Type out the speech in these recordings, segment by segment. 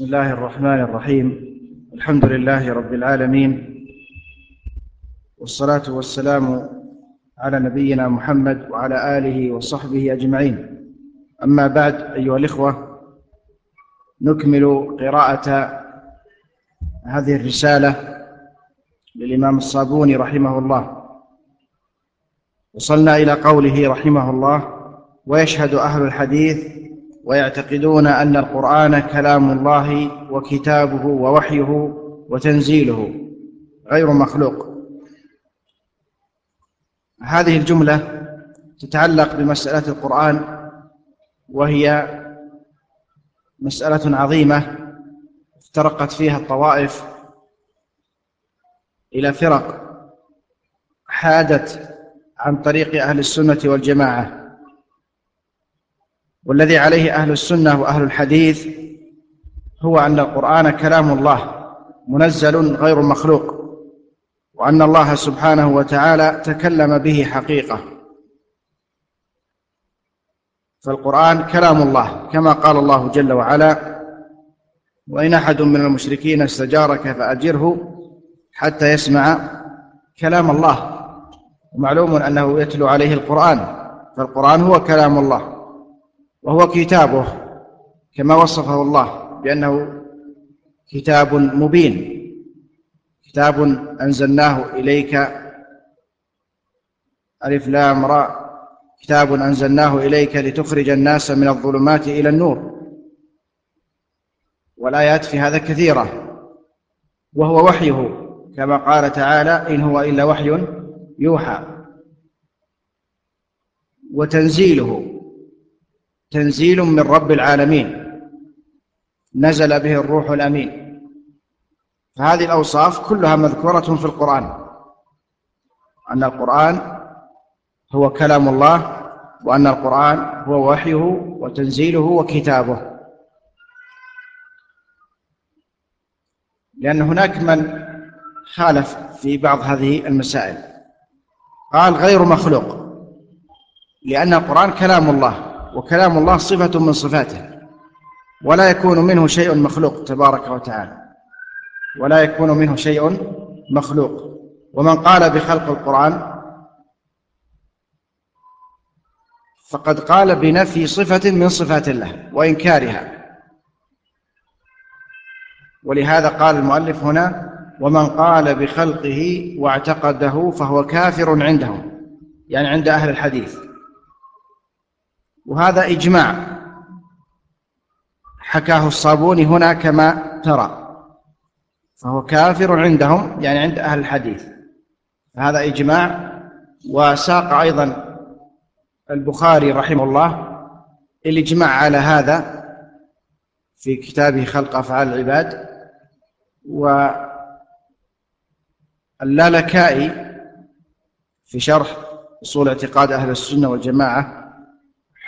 بسم الله الرحمن الرحيم. الحمد لله رب العالمين. والصلاة والسلام على نبينا محمد وعلى آله وصحبه أجمعين. أما بعد أيها الإخوة نكمل قراءة هذه الرسالة للإمام الصابوني رحمه الله. وصلنا إلى قوله رحمه الله ويشهد أهل الحديث ويعتقدون أن القرآن كلام الله وكتابه ووحيه وتنزيله غير مخلوق. هذه الجملة تتعلق بمسألة القرآن وهي مسألة عظيمة افترقت فيها الطوائف إلى فرق حادت عن طريق أهل السنة والجماعة. والذي عليه أهل السنة وأهل الحديث هو أن القرآن كلام الله منزل غير مخلوق وأن الله سبحانه وتعالى تكلم به حقيقة. فالقرآن كلام الله كما قال الله جل وعلا وإن أحد من المشركين استجارك فأجره حتى يسمع كلام الله. ومعلوم أنه يتلو عليه القرآن فالقرآن هو كلام الله. وهو كتابه كما وصفه الله بأنه كتاب مبين كتاب أنزلناه إليك ألف لام راء كتاب أنزلناه إليك لتخرج الناس من الظلمات إلى النور. والآيات في هذا كثيرة وهو وحيه كما قال تعالى إن هو إلا وحي يوحى. وتنزيله تنزيل من رب العالمين. نزل به الروح الأمين. فهذه الأوصاف كلها مذكورة في القرآن. أن القرآن هو كلام الله وأن القرآن هو وحيه وتنزيله وكتابه. لأن هناك من خالف في بعض هذه المسائل. قال غير مخلوق لأن القرآن كلام الله. وكلام الله صفة من صفاته ولا يكون منه شيء مخلوق تبارك وتعالى. ولا يكون منه شيء مخلوق. ومن قال بخلق القرآن فقد قال بنفي صفة من صفات الله وإنكارها. ولهذا قال المؤلف هنا ومن قال بخلقه واعتقده فهو كافر عندهم يعني عند أهل الحديث. وهذا إجماع. حكاه الصابوني هنا كما ترى. فهو كافر عندهم يعني عند أهل الحديث. هذا إجماع. وساق أيضا البخاري رحمه الله الإجماع على هذا في كتابه خلق أفعال العباد. واللالكائي في شرح أصول اعتقاد أهل السنة والجماعة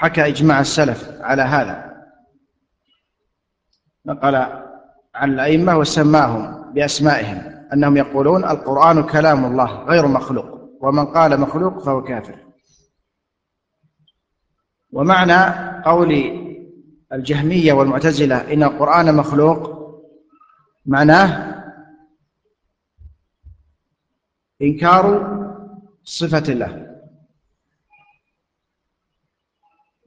حكى إجماع السلف على هذا. نقل عن الأئمة وسماهم بأسمائهم أنهم يقولون القرآن كلام الله غير مخلوق ومن قال مخلوق فهو كافر. ومعنى قول الجهمية والمعتزلة إن القرآن مخلوق معناه إنكار صفة الله.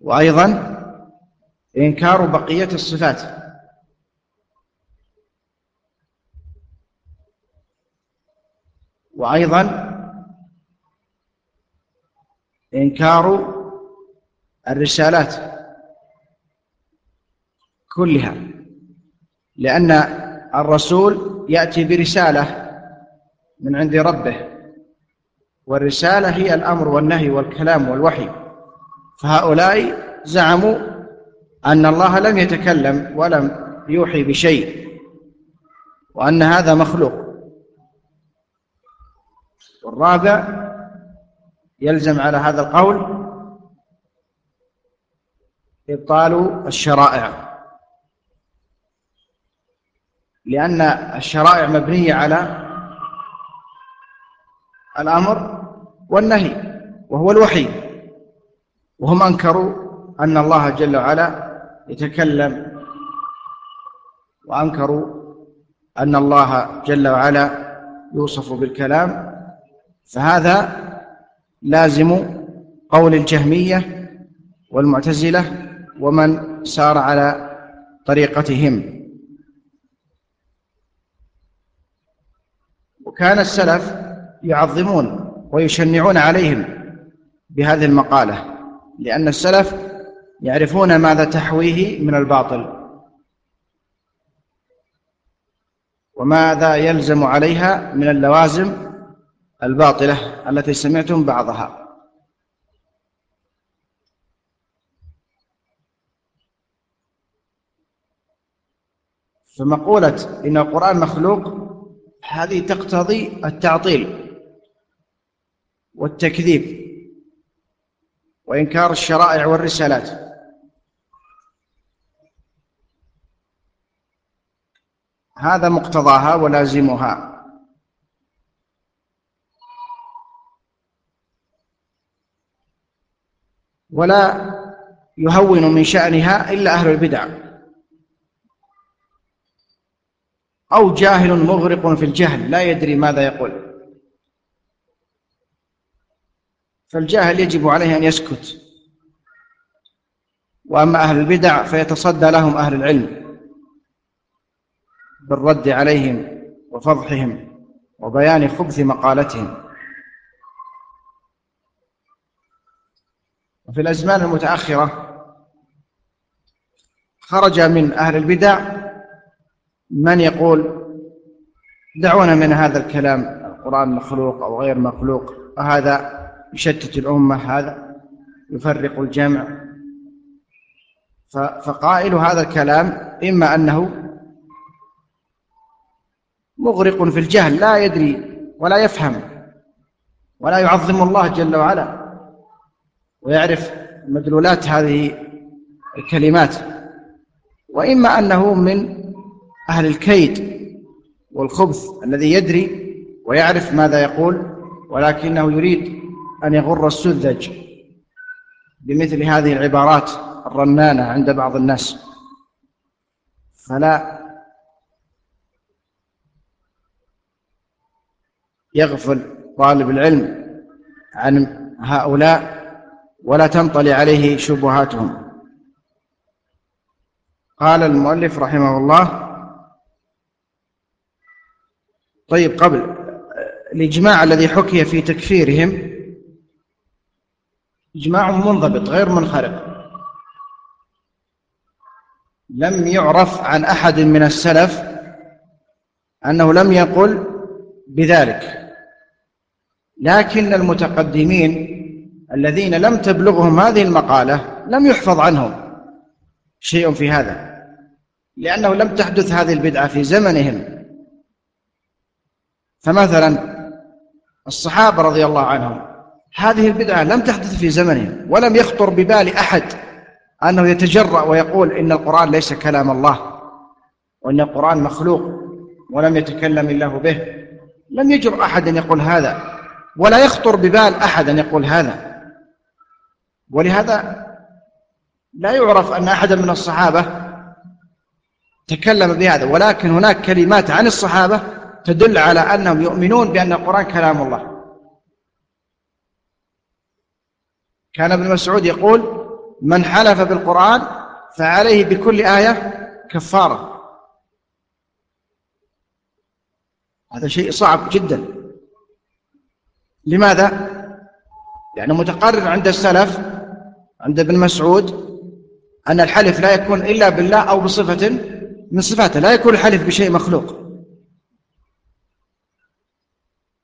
وأيضا إنكار بقية الصفات. وأيضا إنكار الرسالات كلها لأن الرسول يأتي برسالة من عند ربه والرسالة هي الأمر والنهي والكلام والوحي. فهؤلاء زعموا أن الله لم يتكلم ولم يوحي بشيء وأن هذا مخلوق. والرابع يلزم على هذا القول إبطال الشرائع. لأن الشرائع مبنية على الأمر والنهي وهو الوحي. وهم أنكروا أن الله جل وعلا يتكلم وأنكروا أن الله جل وعلا يوصف بالكلام فهذا لازم قول الجهمية والمعتزلة ومن سار على طريقتهم. وكان السلف يعظمون ويشنعون عليهم بهذه المقالة. لأن السلف يعرفون ماذا تحويه من الباطل. وماذا يلزم عليها من اللوازم الباطلة التي سمعتم بعضها. فمقولة إن القرآن مخلوق هذه تقتضي التعطيل والتكذيب. وإنكار الشرائع والرسالات. هذا مقتضاها ولازمها. ولا يهون من شأنها إلا أهل البدع. أو جاهل مغرق في الجهل لا يدري ماذا يقول. فالجاهل يجب عليه أن يسكت. وأما أهل البدع فيتصدى لهم أهل العلم بالرد عليهم وفضحهم وبيان خبث مقالتهم. وفي الأزمان المتأخرة خرج من أهل البدع من يقول دعونا من هذا الكلام القرآن مخلوق أو غير مخلوق وهذا يشتت الأمة هذا يفرق الجمع. فقائل هذا الكلام إما أنه مغرق في الجهل لا يدري ولا يفهم ولا يعظم الله جل وعلا ويعرف مدلولات هذه الكلمات. وإما أنه من أهل الكيد والخبث الذي يدري ويعرف ماذا يقول ولكنه يريد أن يغر السذج بمثل هذه العبارات الرنانة عند بعض الناس. فلا يغفل طالب العلم عن هؤلاء ولا تنطلي عليه شبهاتهم. قال المؤلف رحمه الله طيب قبل الإجماع الذي حكي في تكفيرهم إجماع منضبط غير منخرط. لم يعرف عن أحد من السلف أنه لم يقل بذلك. لكن المتقدمين الذين لم تبلغهم هذه المقالة لم يحفظ عنهم شيء في هذا لأنه لم تحدث هذه البدعة في زمنهم. فمثلا الصحابة رضي الله عنهم هذه البدعة لم تحدث في زمنهم ولم يخطر ببال أحد أنه يتجرأ ويقول إن القرآن ليس كلام الله وإن القرآن مخلوق ولم يتكلم الله به. لم يجر أحد أن يقول هذا ولا يخطر ببال أحد أن يقول هذا. ولهذا لا يعرف أن أحدا من الصحابة تكلم بهذا ولكن هناك كلمات عن الصحابة تدل على أنهم يؤمنون بأن القرآن كلام الله. كان ابن مسعود يقول من حلف بالقرآن فعليه بكل آية كفارة. هذا شيء صعب جدا. لماذا؟ يعني متقرر عند السلف عند ابن مسعود أن الحلف لا يكون إلا بالله أو بصفة من صفاته. لا يكون الحلف بشيء مخلوق.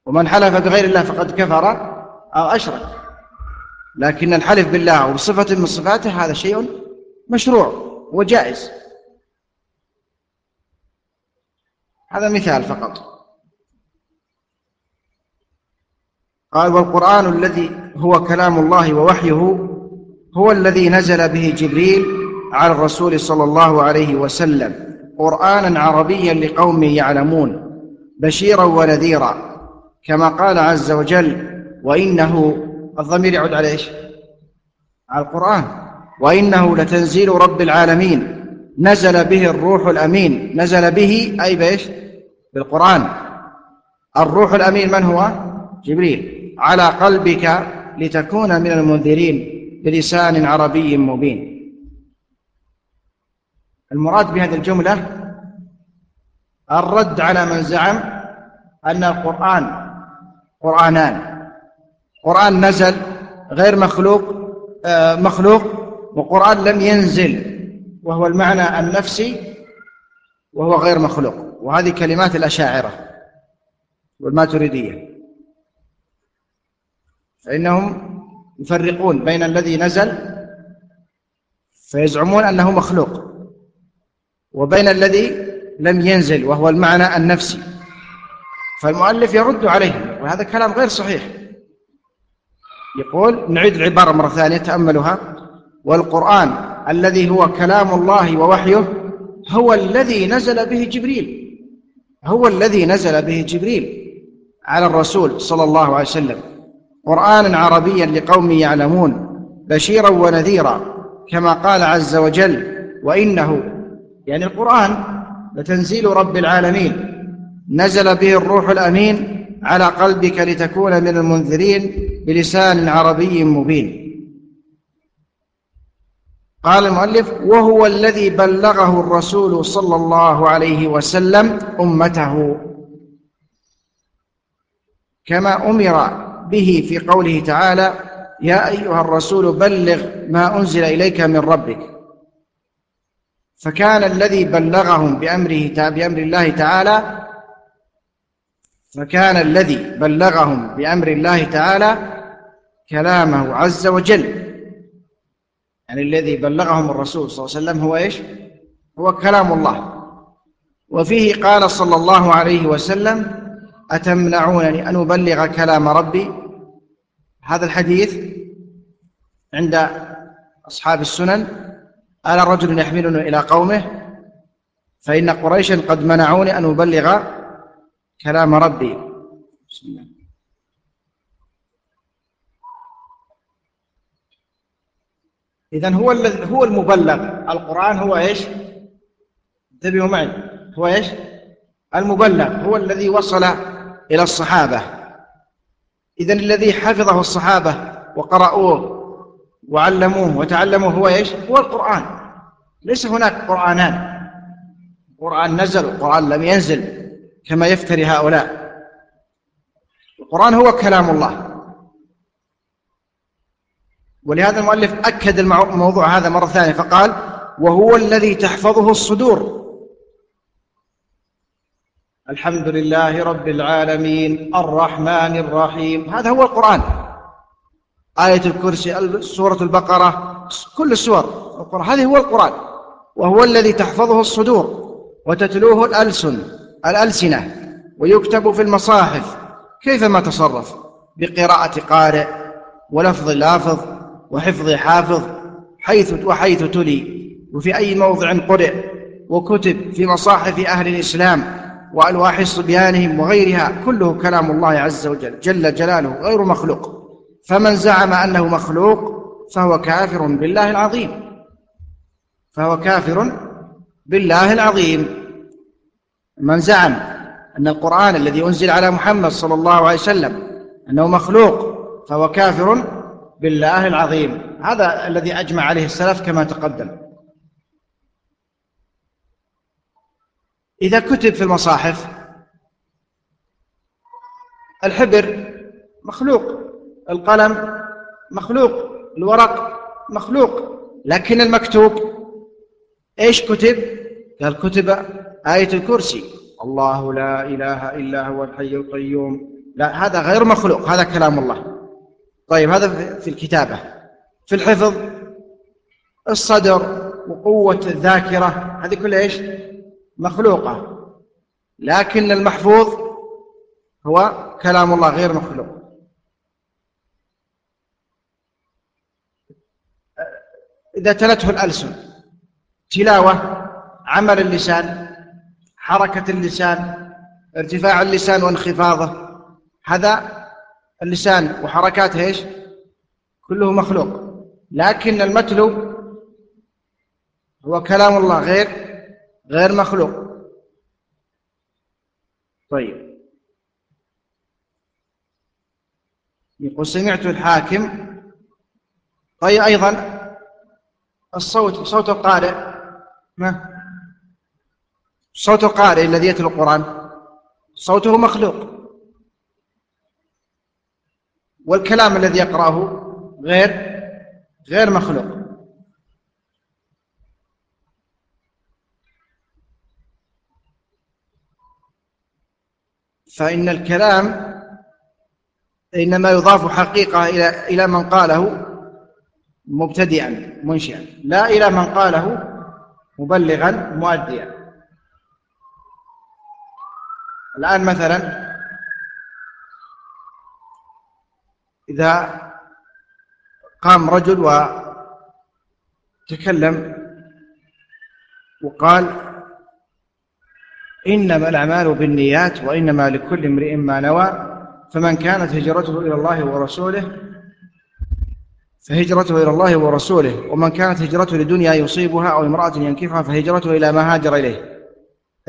ومن حلف بغير الله فقد كفر أو أشرك. لكن الحلف بالله وبصفة من صفاته هذا شيء مشروع وجائز. هذا مثال فقط. قال والقرآن الذي هو كلام الله ووحيه هو الذي نزل به جبريل على الرسول صلى الله عليه وسلم قرآنا عربيا لقوم يعلمون بشيرا ونذيرا كما قال عز وجل وإنه الضمير يعود على إيش؟ على القرآن. وإنه لتنزيل رب العالمين. نزل به الروح الأمين. نزل به أي بإيش؟ بالقرآن. الروح الأمين من هو؟ جبريل. على قلبك لتكون من المنذرين بلسان عربي مبين. المراد بهذه الجملة الرد على من زعم أن القرآن قرآنان. قرآن نزل غير مخلوق آه، مخلوق وقرآن لم ينزل وهو المعنى النفسي وهو غير مخلوق. وهذه كلمات الأشاعرة والماتريدية. فإنهم يفرقون بين الذي نزل فيزعمون أنه مخلوق وبين الذي لم ينزل وهو المعنى النفسي. فالمؤلف يرد عليه وهذا كلام غير صحيح. يقول نعيد العبارة مرة ثانية تأملها والقرآن الذي هو كلام الله ووحيه هو الذي نزل به جبريل. هو الذي نزل به جبريل على الرسول صلى الله عليه وسلم. قرآنا عربيا لقوم يعلمون بشيرا ونذيرا كما قال عز وجل وإنه يعني القرآن لتنزيل رب العالمين نزل به الروح الأمين على قلبك لتكون من المنذرين. بلسان عربي مبين. قال المؤلف وهو الذي بلغه الرسول صلى الله عليه وسلم أمته. كما أمر به في قوله تعالى يا أيها الرسول بلغ ما أنزل إليك من ربك. فكان الذي بلغهم بأمره بأمر الله تعالى فكان الذي بلغهم بأمر الله تعالى كلامه عز وجل. يعني الذي بلغهم الرسول صلى الله عليه وسلم هو إيش؟ هو كلام الله. وفيه قال صلى الله عليه وسلم أتمنعونني أن أبلغ كلام ربي؟ هذا الحديث عند أصحاب السنن. قال رجل يحملني إلى قومه؟ فإن قريشا قد منعوني أن أبلغ كلام ربي. إذا هو هو المبلغ. القرآن هو إيش؟ انتبهوا معي. هو إيش؟ المبلغ. هو الذي وصل إلى الصحابة. إذا الذي حفظه الصحابة وقرأوه وعلموه وتعلموه هو إيش؟ هو القرآن. ليس هناك قرآنان. قرآن نزل وقرآن لم ينزل. كما يفتري هؤلاء. القرآن هو كلام الله. ولهذا المؤلف أكد الموضوع هذا مرة ثانية فقال وهو الذي تحفظه الصدور. الحمد لله رب العالمين الرحمن الرحيم. هذا هو القرآن. آية الكرسي سورة البقرة كل السور. القرآن هذه هو القرآن. وهو الذي تحفظه الصدور وتتلوه الألسن. الألسنة ويكتب في المصاحف. كيفما تصرف؟ بقراءة قارئ ولفظ لافظ وحفظ حافظ حيث وحيث تلي. وفي أي موضع قرئ وكتب في مصاحف أهل الإسلام وألواح صبيانهم وغيرها كله كلام الله عز وجل جل جلاله غير مخلوق. فمن زعم أنه مخلوق فهو كافر بالله العظيم. فهو كافر بالله العظيم. من زعم أن القرآن الذي أنزل على محمد صلى الله عليه وسلم أنه مخلوق فهو كافر بالله العظيم. هذا الذي أجمع عليه السلف كما تقدم. إذا كتب في المصاحف الحبر مخلوق القلم مخلوق الورق مخلوق لكن المكتوب إيش كتب؟ قال كتب آية الكرسي. الله لا إله إلا هو الحي القيوم. لا هذا غير مخلوق. هذا كلام الله. طيب هذا في الكتابة. في الحفظ الصدر وقوة الذاكرة. هذه كلها إيش؟ مخلوقة. لكن المحفوظ هو كلام الله غير مخلوق. إذا تلته الألسن. تلاوة عمل اللسان. حركة اللسان ارتفاع اللسان وانخفاضه. هذا اللسان وحركاته إيش؟ كله مخلوق. لكن المتلو هو كلام الله غير غير مخلوق. طيب. يقول سمعت الحاكم. طيب أيضا الصوت صوت القارئ. ما؟ صوت القارئ الذي يتلو القرآن. صوته مخلوق. والكلام الذي يقرأه غير غير مخلوق. فإن الكلام إنما يضاف حقيقة إلى إلى من قاله مبتدئا منشئا. لا إلى من قاله مبلغا مؤديا. الآن مثلا إذا قام رجل وتكلم وقال إنما الأعمال بالنيات وإنما لكل امرئ ما نوى فمن كانت هجرته إلى الله ورسوله فهجرته إلى الله ورسوله ومن كانت هجرته لدنيا يصيبها أو امرأة ينكفها فهجرته إلى ما هاجر إليه.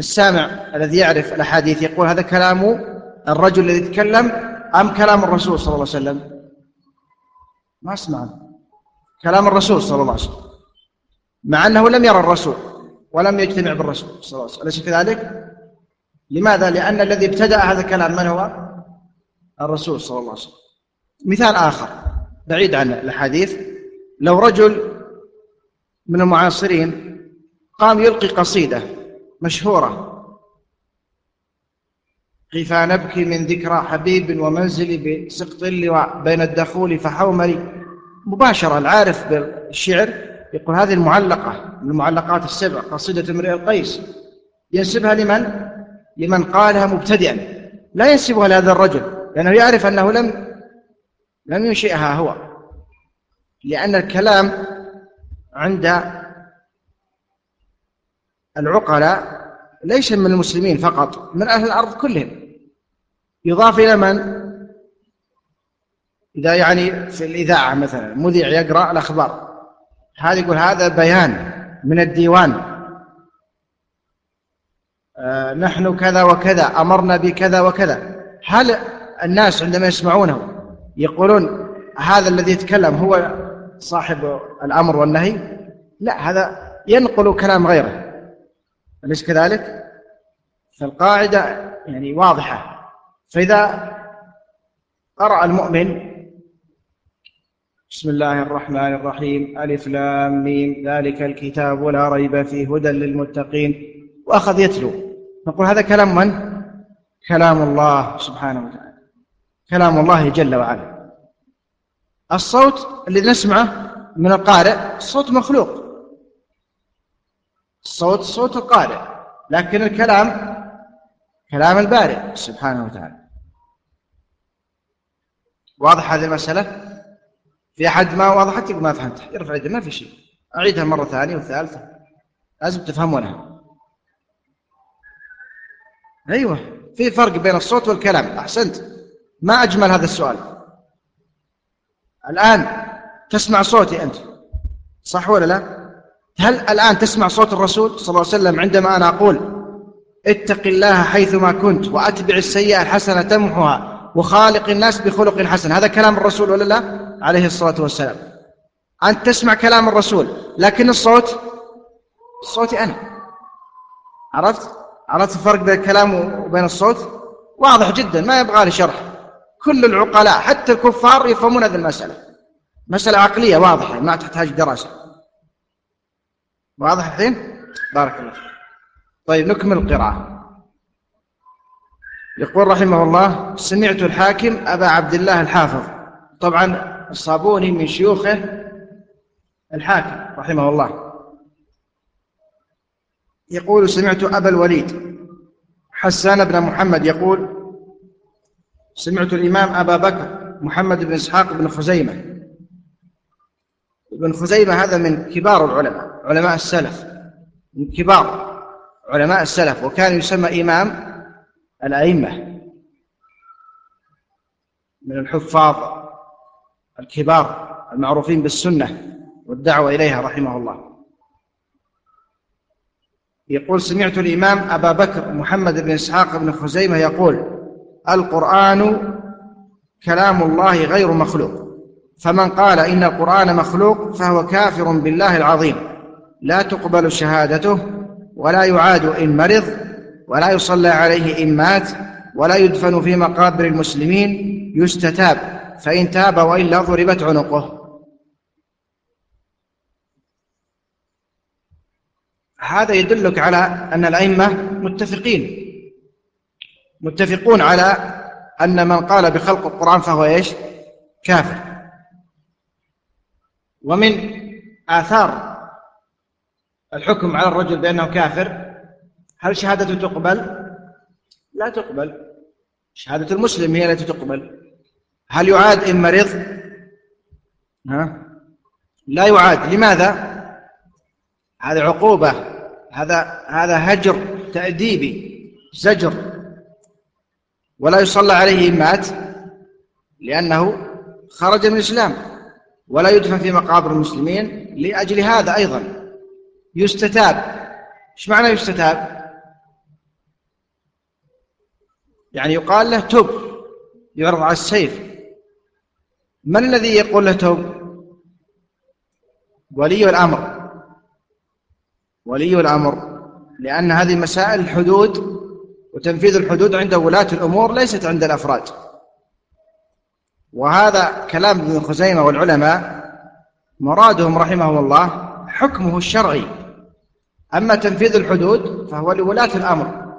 السامع الذي يعرف الأحاديث يقول هذا كلام الرجل الذي يتكلم أم كلام الرسول صلى الله عليه وسلم ما أسمع كلام الرسول صلى الله عليه وسلم مع أنه لم يرى الرسول ولم يجتمع بالرسول صلى الله عليه وسلم أليس كذلك؟ لماذا؟ لأن الذي ابتدأ هذا الكلام من هو؟ الرسول صلى الله عليه وسلم مثال آخر بعيد عن الحديث لو رجل من المعاصرين قام يلقي قصيدة مشهورة. قفا نبكي من ذكرى حبيب ومنزلي بسقط اللواء بين الدخول فحوملي مباشرة العارف بالشعر يقول هذه المعلقة من المعلقات السبع قصيدة امرئ القيس. ينسبها لمن؟ لمن قالها مبتدئا. لا ينسبها لهذا الرجل لأنه يعرف أنه لم لم ينشئها هو. لأن الكلام عند العقلاء ليس من المسلمين فقط من أهل الأرض كلهم. يضاف إلى من؟ إذا يعني في الإذاعة مثلا مذيع يقرأ الأخبار. هذا يقول هذا بيان من الديوان. آه نحن كذا وكذا أمرنا بكذا وكذا. هل الناس عندما يسمعونه يقولون هذا الذي يتكلم هو صاحب الأمر والنهي؟ لا هذا ينقل كلام غيره. أليس كذلك؟ فالقاعدة يعني واضحة. فإذا قرأ المؤمن بسم الله الرحمن الرحيم ألف لام ميم ذلك الكتاب لا ريب فيه هدى للمتقين وأخذ يتلو. نقول هذا كلام من؟ كلام الله سبحانه وتعالى. كلام الله جل وعلا. الصوت الذي نسمعه من القارئ صوت مخلوق. الصوت صوت القارئ لكن الكلام كلام البارئ سبحانه وتعالى. واضح هذه المسألة؟ في أحد ما وضحت؟ ما فهمت. يرفع يده ما في شيء. أعيدها مرة ثانية وثالثة. لازم تفهمونها. أيوة. في فرق بين الصوت والكلام. أحسنت. ما أجمل هذا السؤال. الآن تسمع صوتي أنت. صح ولا لا؟ هل الآن تسمع صوت الرسول صلى الله عليه وسلم عندما أنا أقول اتق الله حيثما كنت وأتبع السيئة الحسنة تمحها وخالق الناس بخلق حسن. هذا كلام الرسول ولا لا؟ عليه الصلاة والسلام. أنت تسمع كلام الرسول لكن الصوت صوتي أنا. عرفت؟ عرفت الفرق بين الكلام وبين الصوت؟ واضح جدا ما يبغى لي شرح. كل العقلاء حتى الكفار يفهمون هذه المسألة. مسألة عقلية واضحة ما تحتاج دراسة. واضح الحين؟ بارك الله فيك. طيب نكمل القراءة. يقول رحمه الله سمعت الحاكم أبا عبد الله الحافظ. طبعا الصابوني من شيوخه الحاكم رحمه الله. يقول سمعت أبا الوليد حسان بن محمد يقول سمعت الإمام أبا بكر محمد بن إسحاق بن خزيمة ابن خزيمة هذا من كبار العلماء علماء السلف من كبار علماء السلف وكان يسمى إمام الأئمة من الحفاظ الكبار المعروفين بالسنة والدعوة إليها رحمه الله. يقول سمعت الإمام أبا بكر محمد بن إسحاق بن خزيمة يقول القرآن كلام الله غير مخلوق. فمن قال إن القرآن مخلوق فهو كافر بالله العظيم. لا تقبل شهادته ولا يعاد إن مرض ولا يصلى عليه إن مات ولا يدفن في مقابر المسلمين يستتاب. فإن تاب وإلا ضربت عنقه. هذا يدلك على أن الأئمة متفقين. متفقون على أن من قال بخلق القرآن فهو إيش؟ كافر. ومن آثار الحكم على الرجل بأنه كافر هل شهادته تقبل؟ لا تقبل. شهادة المسلم هي التي تقبل. هل يعاد إن مرض؟ ها؟ لا يعاد. لماذا؟ هذا عقوبة هذا هذا هجر تأديبي زجر. ولا يصلى عليه إن مات لأنه خرج من الإسلام. ولا يدفن في مقابر المسلمين لأجل هذا أيضا. يستتاب. إيش معنى يستتاب؟ يعني يقال له تب يعرض على السيف. من الذي يقول له تب ولي الأمر. ولي الأمر. لأن هذه مسائل الحدود وتنفيذ الحدود عند ولاة الأمور ليست عند الأفراد. وهذا كلام ابن خزيمة والعلماء مرادهم رحمهم الله حكمه الشرعي. أما تنفيذ الحدود فهو لولاة الأمر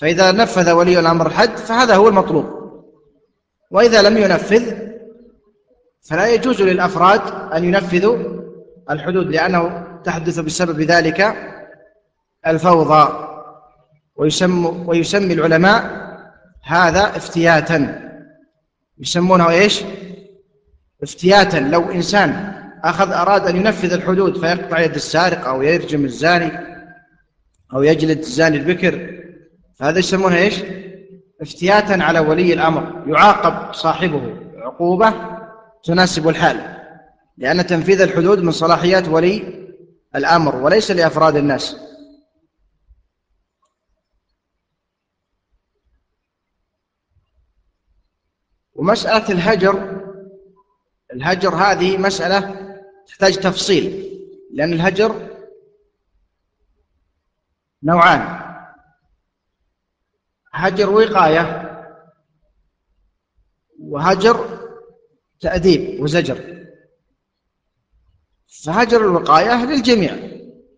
فإذا نفذ ولي الأمر الحد فهذا هو المطلوب. وإذا لم ينفذ فلا يجوز للأفراد أن ينفذوا الحدود لأنه تحدث بسبب ذلك الفوضى. ويسمي العلماء هذا افتياتا. يسمونه إيش؟ افتياتا. لو إنسان أخذ أراد أن ينفذ الحدود فيقطع يد السارق أو يرجم الزاني أو يجلد الزاني البكر فهذا يسمونه إيش؟ افتياتا على ولي الأمر. يعاقب صاحبه. عقوبة تناسب الحال لأن تنفيذ الحدود من صلاحيات ولي الأمر وليس لأفراد الناس. ومسألة الهجر الهجر هذه مسألة تحتاج تفصيل لأن الهجر نوعان. هجر وقاية وهجر تأديب وزجر. فهجر الوقاية للجميع.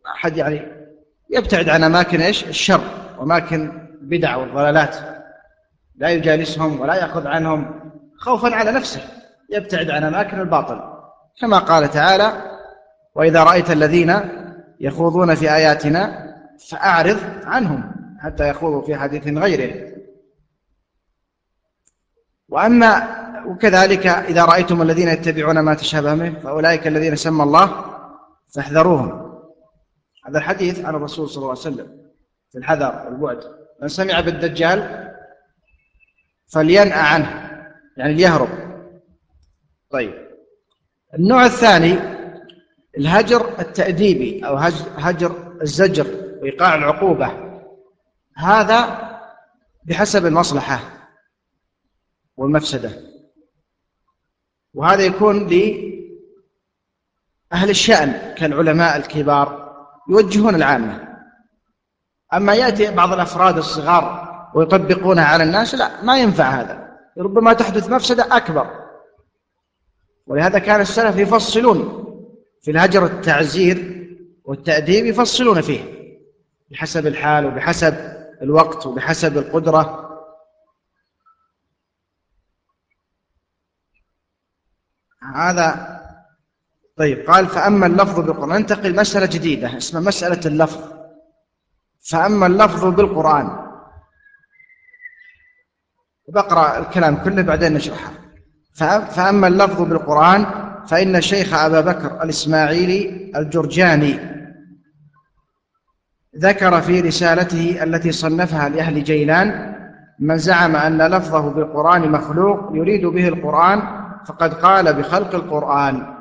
أحد يعني يبتعد عن أماكن إيش؟ الشر وأماكن بدع والضلالات. لا يجالسهم ولا يأخذ عنهم. خوفا على نفسه يبتعد عن أماكن الباطل. كما قال تعالى وإذا رأيت الذين يخوضون في آياتنا فأعرض عنهم حتى يخوضوا في حديث غيره. وأما وكذلك إذا رأيتم الذين يتبعون ما تشابه منه فأولئك الذين سمى الله فاحذروهم. هذا الحديث عن الرسول صلى الله عليه وسلم في الحذر والبعد. من سمع بالدجال فلينأ عنه. يعني ليهرب طيب. النوع الثاني الهجر التأديبي أو هجر الزجر وإيقاع العقوبة. هذا بحسب المصلحة والمفسدة. وهذا يكون لأهل الشأن كالعلماء الكبار يوجهون العامة. أما يأتي بعض الأفراد الصغار ويطبقونها على الناس لا ما ينفع هذا. ربما تحدث مفسدة أكبر. ولهذا كان السلف يفصلون في الهجر التعزير والتأديب يفصلون فيه بحسب الحال وبحسب الوقت وبحسب القدرة. هذا طيب قال فأما اللفظ بالقرآن ننتقل مسألة جديدة اسمها مسألة اللفظ. فأما اللفظ بالقرآن بقرأ الكلام كله بعدين نشرحه. فأما اللفظ بالقرآن فإن الشيخ أبا بكر الإسماعيلي الجرجاني ذكر في رسالته التي صنفها لأهل جيلان من زعم أن لفظه بالقرآن مخلوق يريد به القرآن فقد قال بخلق القرآن.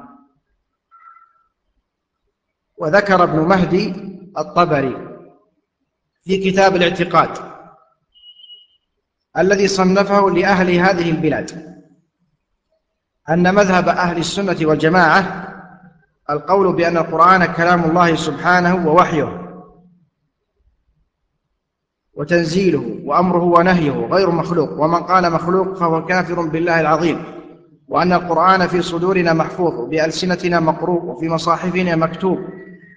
وذكر ابن مهدي الطبري في كتاب الاعتقاد. الذي صنفه لأهل هذه البلاد. أن مذهب أهل السنة والجماعة القول بأن القرآن كلام الله سبحانه ووحيه وتنزيله وأمره ونهيه غير مخلوق ومن قال مخلوق فهو كافر بالله العظيم. وأن القرآن في صدورنا محفوظ بألسنتنا مقروء وفي مصاحفنا مكتوب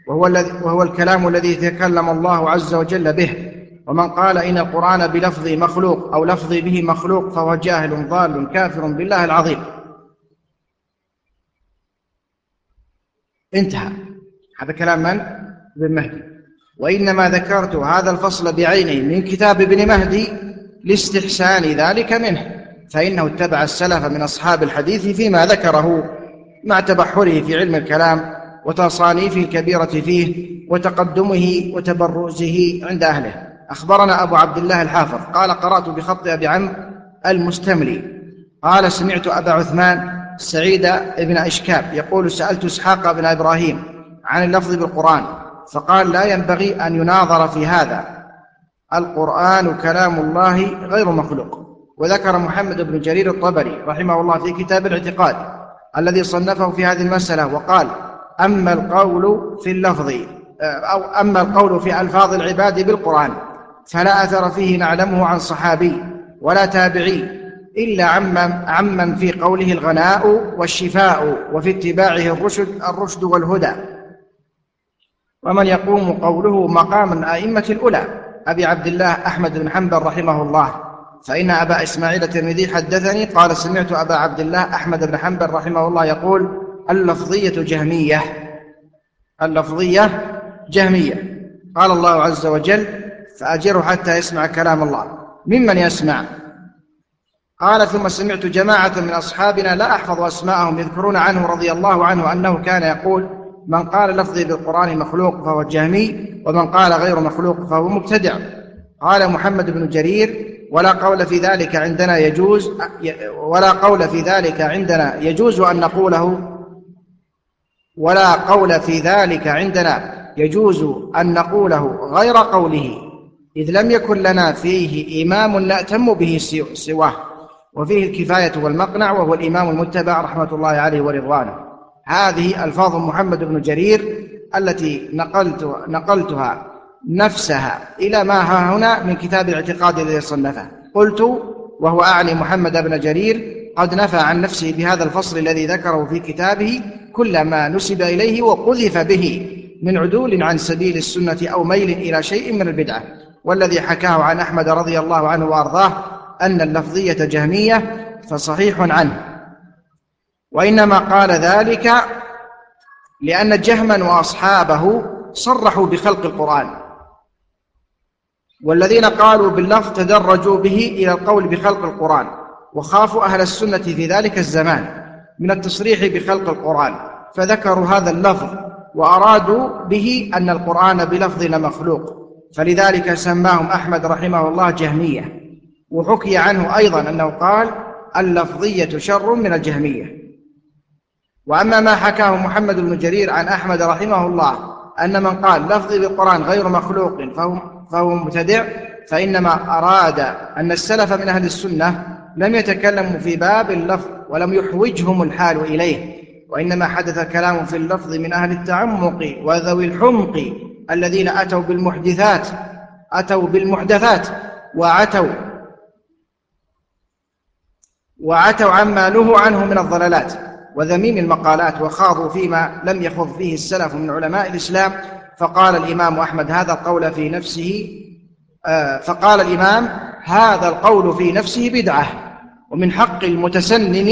وهو, الذي وهو الكلام الذي تكلم الله عز وجل به. ومن قال إن القرآن بلفظي مخلوق أو لفظي به مخلوق فهو جاهل ضال كافر بالله العظيم. انتهى. هذا كلام من؟ ابن مهدي. وإنما ذكرت هذا الفصل بعينه من كتاب ابن مهدي لاستحسان ذلك منه فإنه اتبع السلف من أصحاب الحديث فيما ذكره مع تبحره في علم الكلام وتصانيفه الكبيرة فيه وتقدمه وتبرزه عند أهله. أخبرنا أبو عبد الله الحافظ قال قرأت بخط أبي عمرو المستملي. قال سمعت أبا عثمان سعيد بن أشكاب يقول سألت إسحاق بن إبراهيم عن اللفظ بالقرآن فقال لا ينبغي أن يناظر في هذا القرآن كلام الله غير مخلوق. وذكر محمد بن جرير الطبري رحمه الله في كتاب الاعتقاد الذي صنفه في هذه المسألة وقال أما القول في اللفظ أو أما القول في ألفاظ العباد بالقرآن فلا أثر فيه نعلمه عن صحابي ولا تابعي إلا عمن, عمن في قوله الغناء والشفاء وفي اتباعه الرشد, الرشد والهدى. ومن يقوم قوله مقام الأئمة الأولى أبي عبد الله أحمد بن حنبل رحمه الله. فإن أبا إسماعيل الترمذي حدثني قال سمعت أبا عبد الله أحمد بن حنبل رحمه الله يقول اللفظية جهمية. اللفظية جهمية. قال الله عز وجل فأجره حتى يسمع كلام الله. ممن يسمع؟ قال ثم سمعت جماعة من أصحابنا لا أحفظ أسماءهم يذكرون عنه رضي الله عنه أنه كان يقول من قال لفظي بالقرآن مخلوق فهو جهمي ومن قال غير مخلوق فهو مبتدع. قال محمد بن جرير ولا قول في ذلك عندنا يجوز ولا قول في ذلك عندنا يجوز أن نقوله ولا قول في ذلك عندنا يجوز أن نقوله غير قوله. إذ لم يكن لنا فيه إمام نأتم به سواه وفيه الكفاية والمقنع وهو الإمام المتبع رحمة الله عليه ورضوانه. هذه ألفاظ محمد بن جرير التي نقلت نقلتها نفسها إلى ما ها هنا من كتاب الاعتقاد الذي صنفه. قلت وهو أعني محمد بن جرير قد نفى عن نفسه بهذا الفصل الذي ذكره في كتابه كل ما نسب إليه وقذف به من عدول عن سبيل السنة أو ميل إلى شيء من البدعة. والذي حكاه عن أحمد رضي الله عنه وأرضاه أن اللفظية جهمية فصحيح عنه. وإنما قال ذلك لأن جهما وأصحابه صرحوا بخلق القرآن. والذين قالوا باللفظ تدرجوا به إلى القول بخلق القرآن وخافوا أهل السنة في ذلك الزمان من التصريح بخلق القرآن فذكروا هذا اللفظ وأرادوا به أن القرآن بلفظ مخلوق. فلذلك سماهم أحمد رحمه الله جهمية وحكي عنه أيضا أنه قال اللفظية شر من الجهمية وأما ما حكاه محمد بن جرير عن أحمد رحمه الله أن من قال لفظي بالقرآن غير مخلوق فهو, فهو مبتدع فإنما أراد أن السلف من أهل السنة لم يتكلموا في باب اللفظ ولم يحوجهم الحال إليه وإنما حدث كلام في اللفظ من أهل التعمق وذوي الحمق الذين أتوا بالمحدثات أتوا بالمحدثات وعتوا وعتوا عما نهوا عنه من الضلالات وذميم المقالات وخاضوا فيما لم يخض فيه السلف من علماء الإسلام. فقال الإمام أحمد هذا القول في نفسه آه، فقال الإمام هذا القول في نفسه بدعة ومن حق المتسنن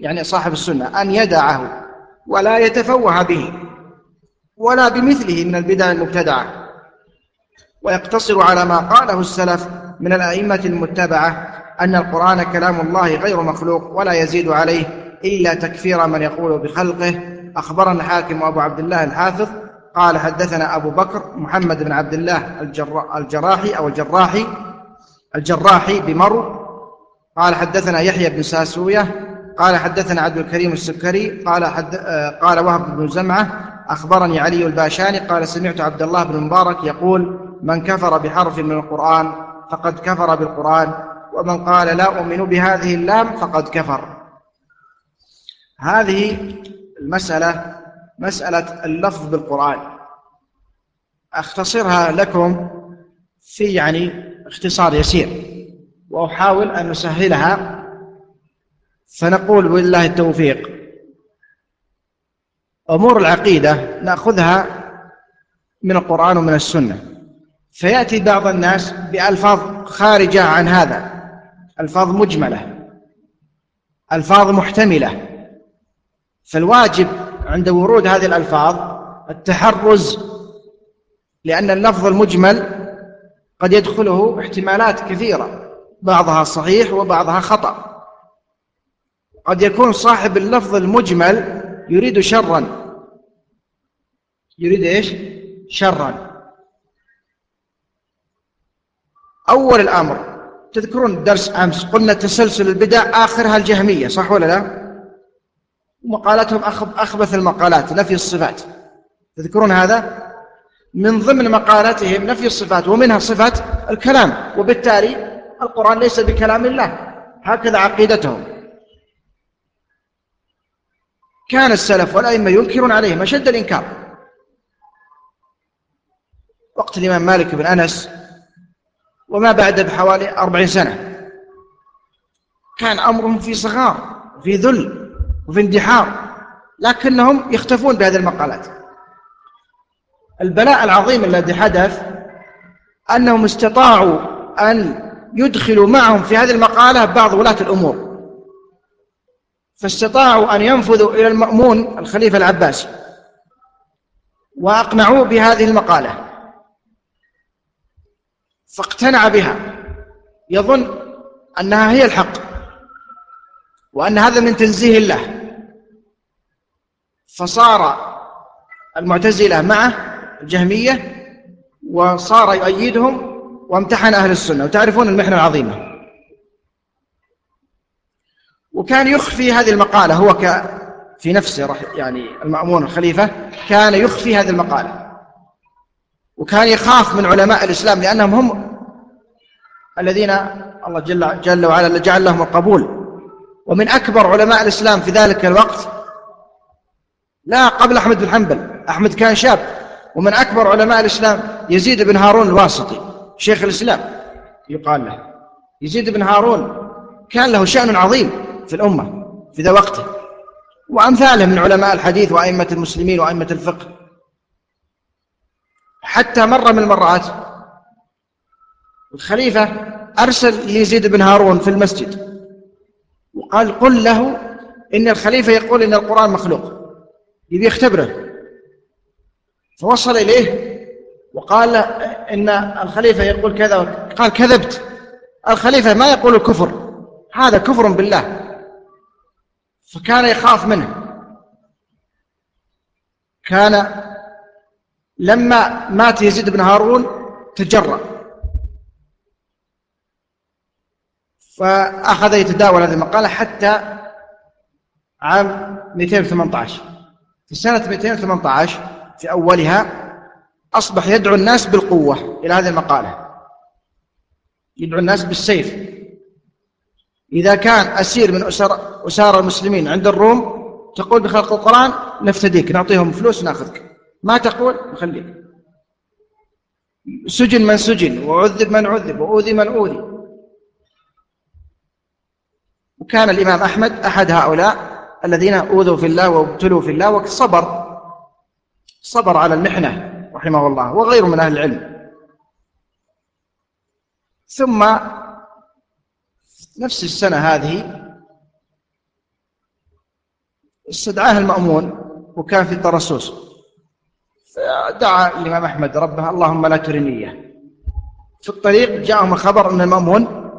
يعني صاحب السنة أن يدعه ولا يتفوه به. ولا بمثله من البدع المبتدعة ويقتصر على ما قاله السلف من الأئمة المتبعة أن القرآن كلام الله غير مخلوق ولا يزيد عليه إلا تكفير من يقول بخلقه. أخبرنا الحاكم أبو عبد الله الحافظ قال حدثنا أبو بكر محمد بن عبد الله الجراحي أو الجراحي الجراحي بمرو. قال حدثنا يحيى بن ساسوية قال حدثنا عبد الكريم السكري قال حد قال وهب بن زمعة أخبرني علي الباشاني قال سمعت عبد الله بن مبارك يقول من كفر بحرف من القرآن فقد كفر بالقرآن ومن قال لا أؤمن بهذه اللام فقد كفر. هذه المسألة مسألة اللفظ بالقرآن. أختصرها لكم في يعني اختصار يسير وأحاول أن نسهلها فنقول بالله التوفيق. أمور العقيدة نأخذها من القرآن ومن السنة. فيأتي بعض الناس بألفاظ خارجة عن هذا. ألفاظ مجملة. ألفاظ محتملة. فالواجب عند ورود هذه الألفاظ التحرز لأن اللفظ المجمل قد يدخله احتمالات كثيرة. بعضها صحيح وبعضها خطأ. قد يكون صاحب اللفظ المجمل يريد شرا. يريد إيش؟ شرا. أول الأمر تذكرون الدرس أمس قلنا تسلسل البدع آخرها الجهمية صح ولا لا؟ مقالاتهم أخبث المقالات نفي الصفات. تذكرون هذا؟ من ضمن مقالاتهم نفي الصفات ومنها صفة الكلام وبالتالي القرآن ليس بكلام الله. هكذا عقيدتهم. كان السلف والأئمة ينكرون عليهم أشد الإنكار. وقت الإمام مالك بن أنس وما بعد بحوالي أربعين سنة. كان أمرهم في صغار في ذل وفي اندحار لكنهم يختفون بهذه المقالات. البلاء العظيم الذي حدث أنهم استطاعوا أن يدخلوا معهم في هذه المقالة بعض ولاة الأمور. فاستطاعوا أن ينفذوا إلى المأمون الخليفة العباسي وأقنعوه بهذه المقالة. فاقتنع بها. يظن أنها هي الحق وأن هذا من تنزيه الله. فصار المعتزلة معه الجهمية وصار يؤيدهم وامتحن أهل السنة. وتعرفون المحنة العظيمة. وكان يخفي هذه المقالة هو ك في نفسه يعني المأمون الخليفة كان يخفي هذه المقالة. وكان يخاف من علماء الإسلام لأنهم هم الذين الله جل, جل وعلا جعل لهم القبول. ومن أكبر علماء الإسلام في ذلك الوقت لا قبل أحمد بن حنبل أحمد كان شاب. ومن أكبر علماء الإسلام يزيد بن هارون الواسطي شيخ الإسلام يقال له. يزيد بن هارون كان له شأن عظيم في الأمة في ذا وقته. وأمثاله من علماء الحديث وأئمة المسلمين وأئمة الفقه. حتى مرة من المرات الخليفة أرسل ليزيد بن هارون في المسجد. وقال قل له إن الخليفة يقول إن القرآن مخلوق. يبي يختبره. فوصل إليه وقال إن الخليفة يقول كذا قال كذبت. الخليفة ما يقول الكفر هذا كفر بالله. فكان يخاف منه. كان لما مات يزيد بن هارون تجرأ. فأخذ يتداول هذه المقالة حتى عام 218 في سنة 218 في أولها أصبح يدعو الناس بالقوة إلى هذه المقالة. يدعو الناس بالسيف. إذا كان أسير من أسر, أسار المسلمين عند الروم تقول بخلق القرآن نفتديك نعطيهم فلوس ناخذك. ما تقول؟ نخليك سجن من سجن وعذب من عذب وأوذي من أوذي. وكان الإمام أحمد أحد هؤلاء الذين أوذوا في الله وابتلوا في الله وصبر صبر على المحنة رحمه الله وغيره من أهل العلم. ثم نفس السنة هذه استدعاه المأمون وكان في الطرسوس فدعا الإمام أحمد ربه اللهم لا ترنيه في الطريق جاءهم الخبر أن المأمون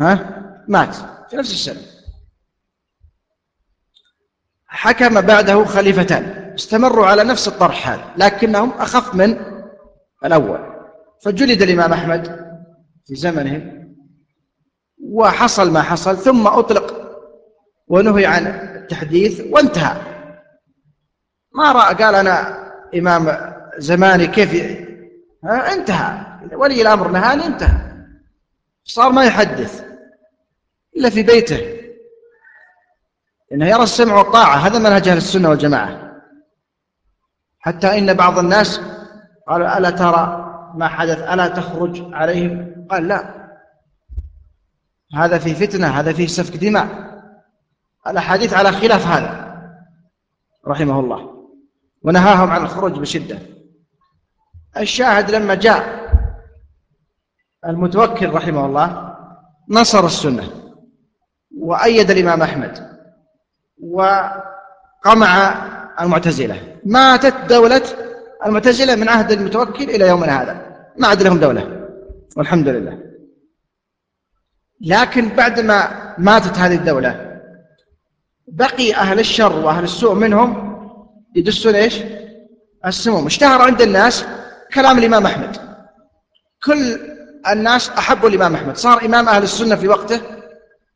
ها مات في نفس السنة. حكم بعده خليفتان استمروا على نفس الطرح هذا لكنهم أخف من الأول. فجلد الإمام أحمد في زمنهم وحصل ما حصل ثم أطلق ونهي عن التحديث وانتهى. ما رأى قال أنا إمام زماني كيف انتهى. ولي الأمر نهاني انتهى. صار ما يحدث إلا في بيته. إنه يرى السمع والطاعة. هذا منهج أهل السنة والجماعة. حتى إن بعض الناس قالوا ألا ترى ما حدث؟ ألا تخرج عليهم؟ قال لا. هذا في فتنة هذا فيه سفك دماء. الأحاديث على خلاف هذا رحمه الله. ونهاهم عن الخروج بشدة. الشاهد لما جاء المتوكل رحمه الله نصر السنة وأيد الإمام أحمد وقمع المعتزلة. ماتت دولة المعتزلة من عهد المتوكل إلى يومنا هذا. ما عاد لهم دولة. والحمد لله. لكن بعدما ماتت هذه الدولة بقي أهل الشر وأهل السوء منهم يدسون إيش؟ السموم. اشتهر عند الناس كلام الإمام أحمد. كل الناس أحبوا الإمام أحمد. صار إمام أهل السنة في وقته.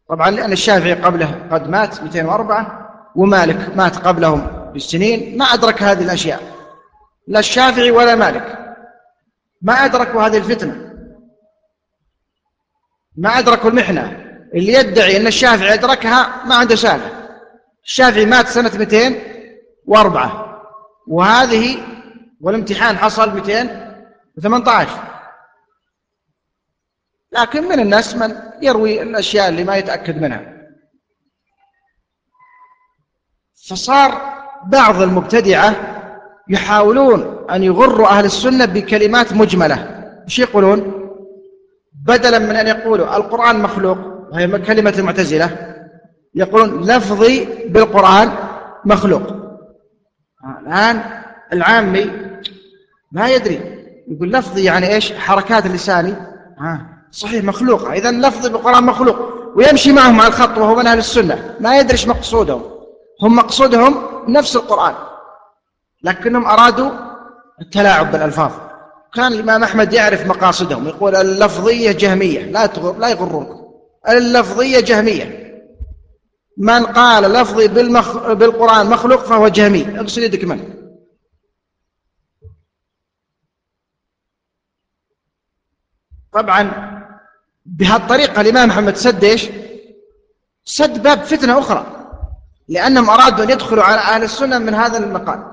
طبعا لأن الشافعي قبله قد مات 204 ومالك مات قبلهم بالسنين ما أدرك هذه الأشياء. لا الشافعي ولا مالك. ما أدركوا هذه الفتنة. ما أدركوا المحنة. اللي يدعي أن الشافعي أدركها ما عنده سالفة. الشافعي مات سنة 200 وأربعة. وهذه والامتحان حصل 218 لكن من الناس من يروي الأشياء اللي ما يتأكد منها. فصار بعض المبتدعة يحاولون أن يغروا أهل السنة بكلمات مجملة. وش يقولون؟ بدلا من أن يقولوا القرآن مخلوق وهي كلمة المعتزلة يقولون لفظي بالقرآن مخلوق. الآن العامي ما يدري يقول لفظي يعني إيش؟ حركات لساني. آه صحيح مخلوقة إذا لفظي بالقرآن مخلوق. ويمشي معهم على الخط وهو من أهل السنة. ما يدري إيش مقصودهم. هم مقصودهم نفس القرآن لكنهم أرادوا التلاعب بالألفاظ. كان الإمام أحمد يعرف مقاصدهم يقول اللفظية جهمية لا لا يغرونكم. اللفظية جهمية. من قال لفظي بالمخ... بالقرآن مخلوق فهو جهمي اغسل يدك منه طبعا بهالطريقة الإمام محمد سد إيش؟ سد باب فتنة أخرى لأنهم أرادوا أن يدخلوا على أهل السنة من هذا المقال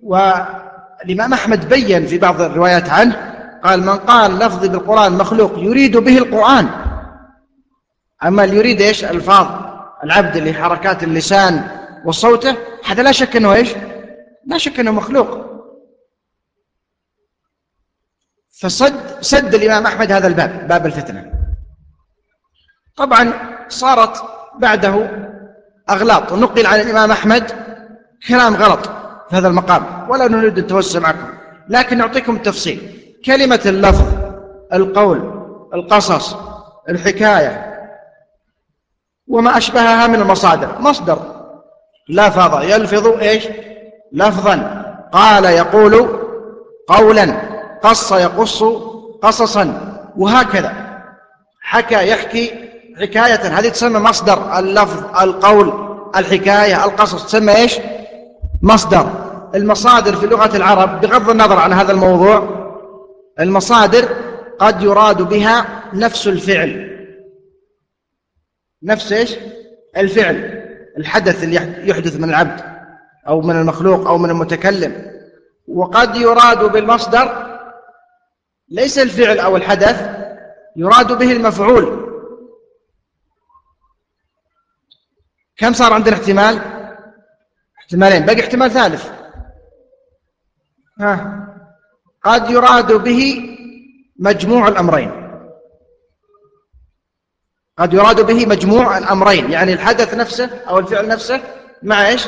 والإمام أحمد بين في بعض الروايات عنه قال من قال لفظي بالقرآن مخلوق يريد به القرآن. أما اللي يريد إيش؟ ألفاظ. العبد اللي حركات اللسان وصوته هذا لا شك أنه إيش؟ لا شك أنه مخلوق. فصد سد الإمام أحمد هذا الباب باب الفتنة. طبعا صارت بعده أغلاط ونقل عن الإمام أحمد كلام غلط في هذا المقام. ولا نريد التوسع معكم لكن نعطيكم التفصيل كلمة اللفظ القول القصص الحكاية وما أشبهها من المصادر مصدر. لفظ يلفظ إيش؟ لفظا. قال يقول قولا قص يقص قصصا وهكذا. حكى يحكي حكاية هذه تسمى مصدر. اللفظ القول الحكاية القصص تسمى إيش؟ مصدر. المصادر في لغة العرب بغض النظر عن هذا الموضوع المصادر قد يراد بها نفس الفعل. نفس إيش؟ الفعل الحدث اللي يحدث من العبد أو من المخلوق أو من المتكلم. وقد يراد بالمصدر ليس الفعل أو الحدث يراد به المفعول. كم صار عندنا احتمال؟ احتمالين باقي احتمال ثالث. ها. قد يراد به مجموع الأمرين. قد يراد به مجموع الأمرين يعني الحدث نفسه أو الفعل نفسه مع إيش؟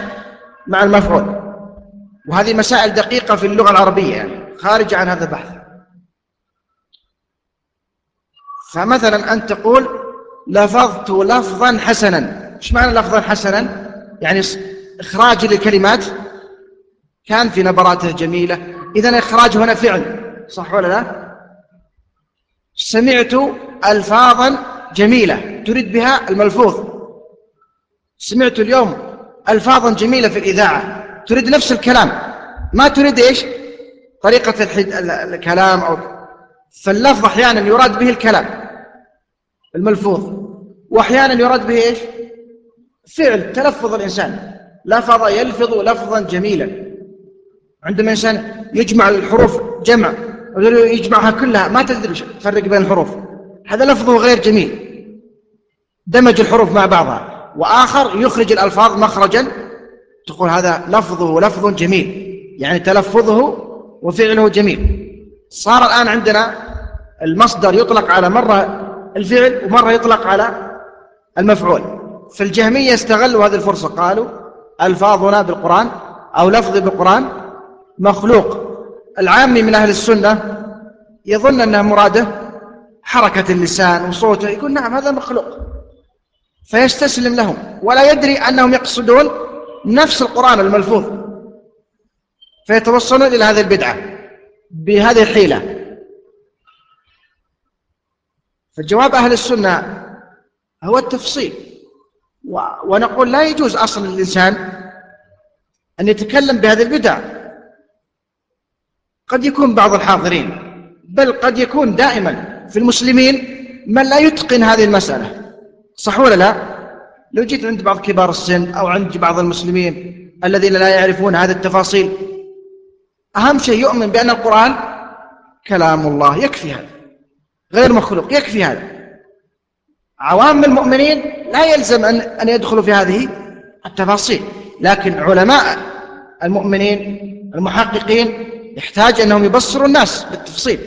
مع المفعول. وهذه مسائل دقيقة في اللغة العربية يعني خارجة عن هذا البحث. فمثلا أن تقول لفظت لفظا حسنا. إيش معنى لفظا حسنا؟ يعني إخراج للكلمات. كان في نبراته جميلة إذا إخراج هنا فعل صح ولا لا؟ سمعت ألفاظا جميلة تريد بها الملفوظ. سمعت اليوم ألفاظا جميلة في الإذاعة تريد نفس الكلام. ما تريد إيش؟ طريقة الكلام أو فاللفظ أحيانا يراد به الكلام الملفوظ. وأحيانا يراد به إيش؟ فعل تلفظ الإنسان. لفظ يلفظ لفظا جميلا. عندما إنسان يجمع الحروف جمع يجمعها كلها ما تدري تفرق بين الحروف. هذا لفظه غير جميل. دمج الحروف مع بعضها. وآخر يخرج الألفاظ مخرجا. تقول هذا لفظه لفظ جميل. يعني تلفظه وفعله جميل. صار الآن عندنا المصدر يطلق على مرة الفعل ومرة يطلق على المفعول. فالجهمية استغلوا هذه الفرصة. قالوا ألفاظنا بالقرآن أو لفظي بالقرآن مخلوق العامي من أهل السنة يظن أنها مراده حركة اللسان وصوته يقول نعم هذا مخلوق. فيستسلم لهم ولا يدري أنهم يقصدون نفس القرآن الملفوظ. فيتوصلون إلى هذه البدعة بهذه الحيلة. فجواب أهل السنة هو التفصيل. ونقول لا يجوز أصلا للإنسان أن يتكلم بهذه البدع. قد يكون بعض الحاضرين بل قد يكون دائما في المسلمين من لا يتقن هذه المسألة. صح ولا لا؟ لو جيت عند بعض كبار السن أو عند بعض المسلمين الذين لا يعرفون هذه التفاصيل أهم شيء يؤمن بأن القرآن كلام الله يكفي هذا. غير مخلوق يكفي هذا. عوام المؤمنين لا يلزم أن, أن يدخلوا في هذه التفاصيل. لكن علماء المؤمنين المحققين يحتاج أنهم يبصروا الناس بالتفصيل.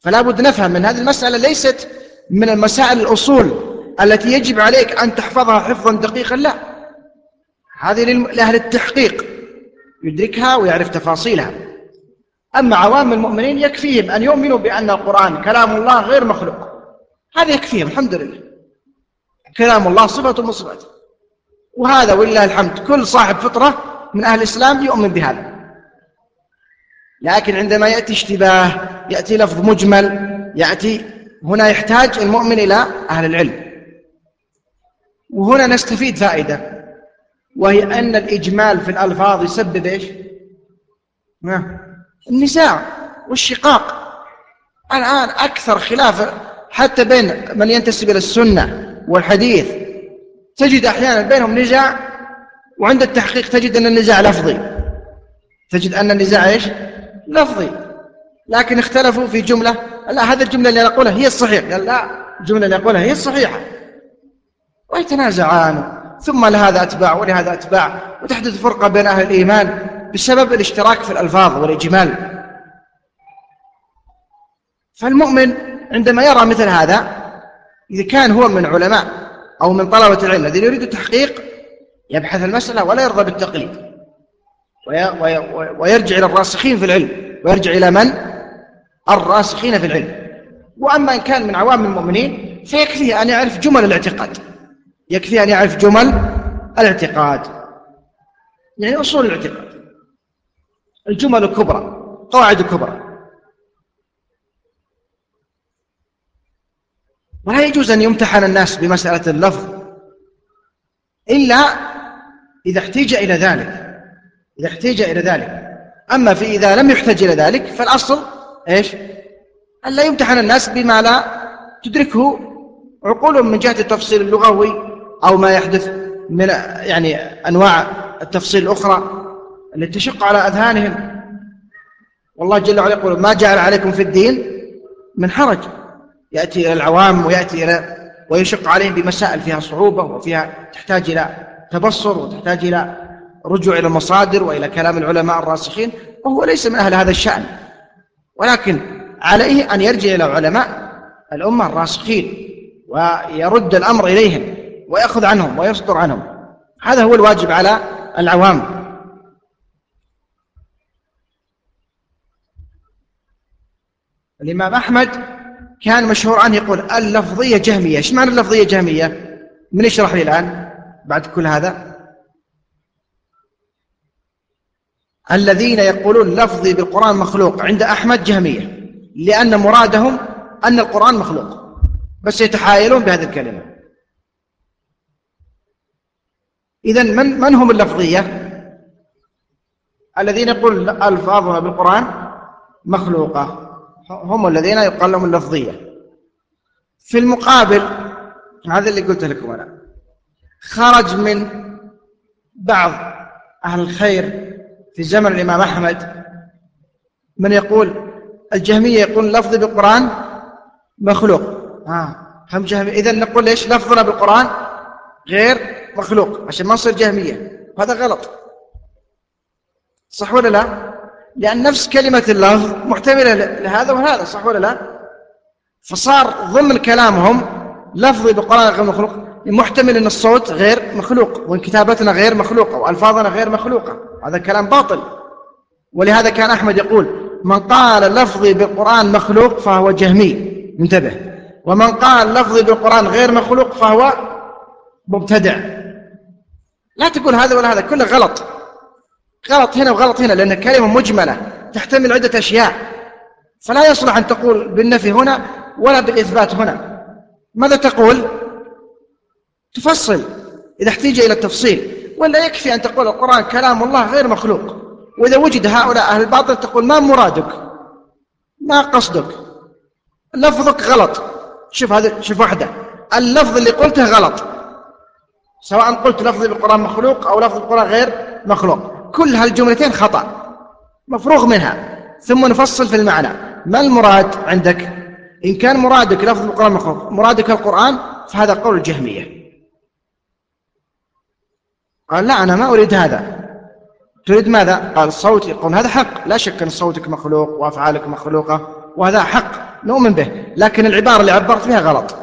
فلا بد نفهم من هذه المسألة ليست من المسائل الأصول التي يجب عليك أن تحفظها حفظا دقيقا لا. هذه لأهل التحقيق يدركها ويعرف تفاصيلها. أما عوام المؤمنين يكفيهم أن يؤمنوا بأن القرآن كلام الله غير مخلوق. هذا يكفيهم الحمد لله. كلام الله صفة من صفاته. وهذا ولله الحمد كل صاحب فطرة من أهل الإسلام يؤمن بهذا. لكن عندما يأتي اشتباه يأتي لفظ مجمل يأتي هنا يحتاج المؤمن إلى أهل العلم. وهنا نستفيد فائدة وهي أن الإجمال في الألفاظ يسبب إيش؟ النزاع والشقاق. الآن أكثر خلاف حتى بين من ينتسب إلى السنة والحديث. تجد أحيانا بينهم نزاع وعند التحقيق تجد أن النزاع لفظي. تجد أن النزاع إيش؟ لفظي. لكن اختلفوا في جملة. لا هذه الجملة اللي نقولها هي الصحيح قال لا الجملة اللي نقولها هي الصحيحة. ويتنازعان. ثم لهذا أتباع ولهذا أتباع؟ وتحدث فرقة بين أهل الإيمان بسبب الاشتراك في الألفاظ والإجمال. فالمؤمن عندما يرى مثل هذا إذا كان هو من علماء أو من طلبة العلم الذين يريد التحقيق يبحث المسألة ولا يرضى بالتقليد. ويرجع إلى الراسخين في العلم. ويرجع إلى من؟ الراسخين في العلم. وأما إن كان من عوام المؤمنين فيكفيه أن يعرف جمل الاعتقاد. يكفي أن يعرف جمل الاعتقاد. يعني أصول الاعتقاد. الجمل الكبرى قواعد الكبرى. ولا يجوز أن يمتحن الناس بمسألة اللفظ إلا إذا احتيج إلى ذلك. إذا احتيج إلى ذلك. أما في إذا لم يحتج إلى ذلك فالأصل إيش؟ أن لا يمتحن الناس بما لا تدركه عقولهم من جهة التفصيل اللغوي أو ما يحدث من يعني أنواع التفصيل الأخرى التي تشق على أذهانهم. والله جل وعلا يقول ما جعل عليكم في الدين من حرج. يأتي إلى العوام ويأتي إلى ويشق عليهم بمسائل فيها صعوبة وفيها تحتاج إلى تبصر وتحتاج إلى رجوع إلى المصادر وإلى كلام العلماء الراسخين وهو ليس من أهل هذا الشأن. ولكن عليه أن يرجع إلى علماء الأمة الراسخين ويرد الأمر إليهم ويأخذ عنهم ويصدر عنهم. هذا هو الواجب على العوام. الإمام أحمد كان مشهور عنه يقول اللفظية جهمية. إيش معنى اللفظية جهمية؟ من يشرح لي الآن بعد كل هذا؟ الذين يقولون لفظي بالقرآن مخلوق عند أحمد جهمية لأن مرادهم أن القرآن مخلوق بس يتحايلون بهذه الكلمة إذا من من هم اللفظية؟ الذين يقول ألفاظنا بالقرآن مخلوقة هم الذين يقال لهم اللفظية في المقابل هذا اللي قلت لكم أنا خرج من بعض أهل الخير في زمن الإمام أحمد من يقول الجهمية يقول لفظ بالقرآن مخلوق. ها هم جهمية إذا نقول إيش لفظنا بالقرآن غير مخلوق؟ عشان ما نصير جهمية. هذا غلط. صح ولا لا؟ لأن نفس كلمة اللفظ محتملة لهذا وهذا صح ولا لا؟ فصار ضمن كلامهم لفظي بالقرآن غير مخلوق. محتمل أن الصوت غير مخلوق وأن كتابتنا غير مخلوقة وألفاظنا غير مخلوقة. هذا كلام باطل. ولهذا كان أحمد يقول من قال لفظي بالقرآن مخلوق فهو جهمي. انتبه. ومن قال لفظي بالقرآن غير مخلوق فهو مبتدع. لا تقول هذا ولا هذا كله غلط. غلط هنا وغلط هنا لأن الكلمة مجملة تحتمل عدة أشياء. فلا يصلح أن تقول بالنفي هنا ولا بالإثبات هنا. ماذا تقول؟ تفصل إذا احتيج إلى التفصيل ولا يكفي أن تقول القرآن كلام الله غير مخلوق. وإذا وجد هؤلاء أهل الباطل تقول ما مرادك؟ ما قصدك؟ لفظك غلط. شوف هذا شوف واحدة. اللفظ اللي قلته غلط. سواء قلت لفظ بالقرآن مخلوق أو لفظ بالقرآن غير مخلوق. كل هالجملتين خطأ. مفروغ منها. ثم نفصل في المعنى. ما المراد عندك؟ إن كان مرادك لفظ القرآن مخلوق مرادك القرآن فهذا قول الجهمية. قال لا أنا ما أريد هذا. تريد ماذا؟ قال صوتي. يقول هذا حق. لا شك أن صوتك مخلوق وأفعالك مخلوقة وهذا حق. نؤمن به. لكن العبارة اللي عبرت فيها غلط.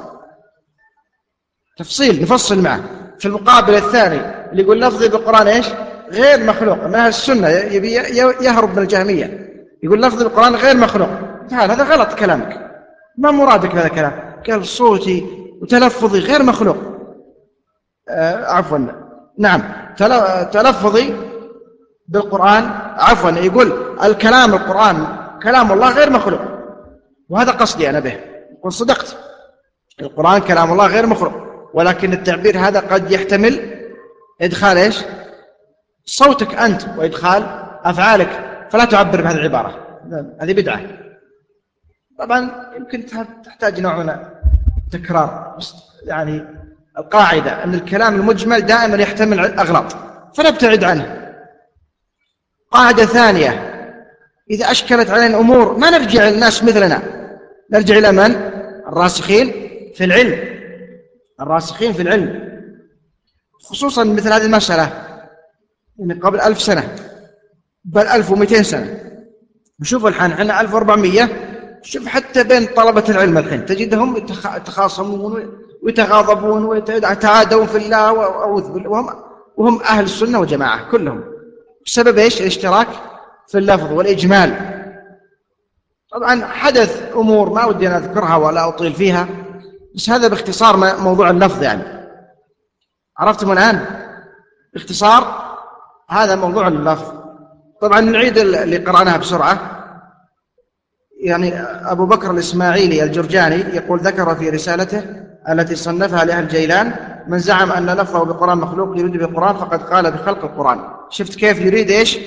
تفصيل نفصل معه. في المقابل الثاني اللي يقول لفظي بالقرآن إيش؟ غير مخلوق. من أهل السنة؟ يبي يهرب من الجهمية. يقول لفظي بالقرآن غير مخلوق. تعال هذا غلط كلامك. ما مرادك بهذا الكلام؟ قال صوتي وتلفظي غير مخلوق. آه عفوا. نعم. تلفظي بالقرآن عفوا يقول الكلام القرآن كلام الله غير مخلوق. وهذا قصدي أنا به. يقول صدقت. القرآن كلام الله غير مخلوق. ولكن التعبير هذا قد يحتمل إدخال إيش؟ صوتك أنت وإدخال أفعالك. فلا تعبر بهذه العبارة. هذه بدعة. طبعا يمكن تحتاج نوع من تكرار. يعني القاعدة أن الكلام المجمل دائما يحتمل أغلاط فنبتعد عنه. قاعدة ثانية إذا أشكلت علينا أمور ما نرجع للناس مثلنا. نرجع إلى من؟ الراسخين في العلم. الراسخين في العلم. خصوصا مثل هذه المسألة يعني قبل ألف سنة بل ألف ومئتين سنة. نشوف الحين إحنا ألف وأربعمية شوف حتى بين طلبة العلم الحين تجدهم يتخاصمون ويتغاضبون ويتعادون في الله وهم, وهم أهل السنة والجماعة كلهم. بسبب إيش؟ الاشتراك في اللفظ والإجمال. طبعا حدث أمور ما ودي أن أذكرها ولا أطيل فيها بس هذا باختصار موضوع اللفظ يعني. عرفتم الآن؟ باختصار هذا موضوع اللفظ. طبعا نعيد اللي قرأناها بسرعة. يعني أبو بكر الإسماعيلي الجرجاني يقول ذكر في رسالته التي صنفها لأهل جيلان من زعم أن لفظه بالقرآن مخلوق يريد بالقرآن فقد قال بخلق القرآن. شفت كيف يريد إيش؟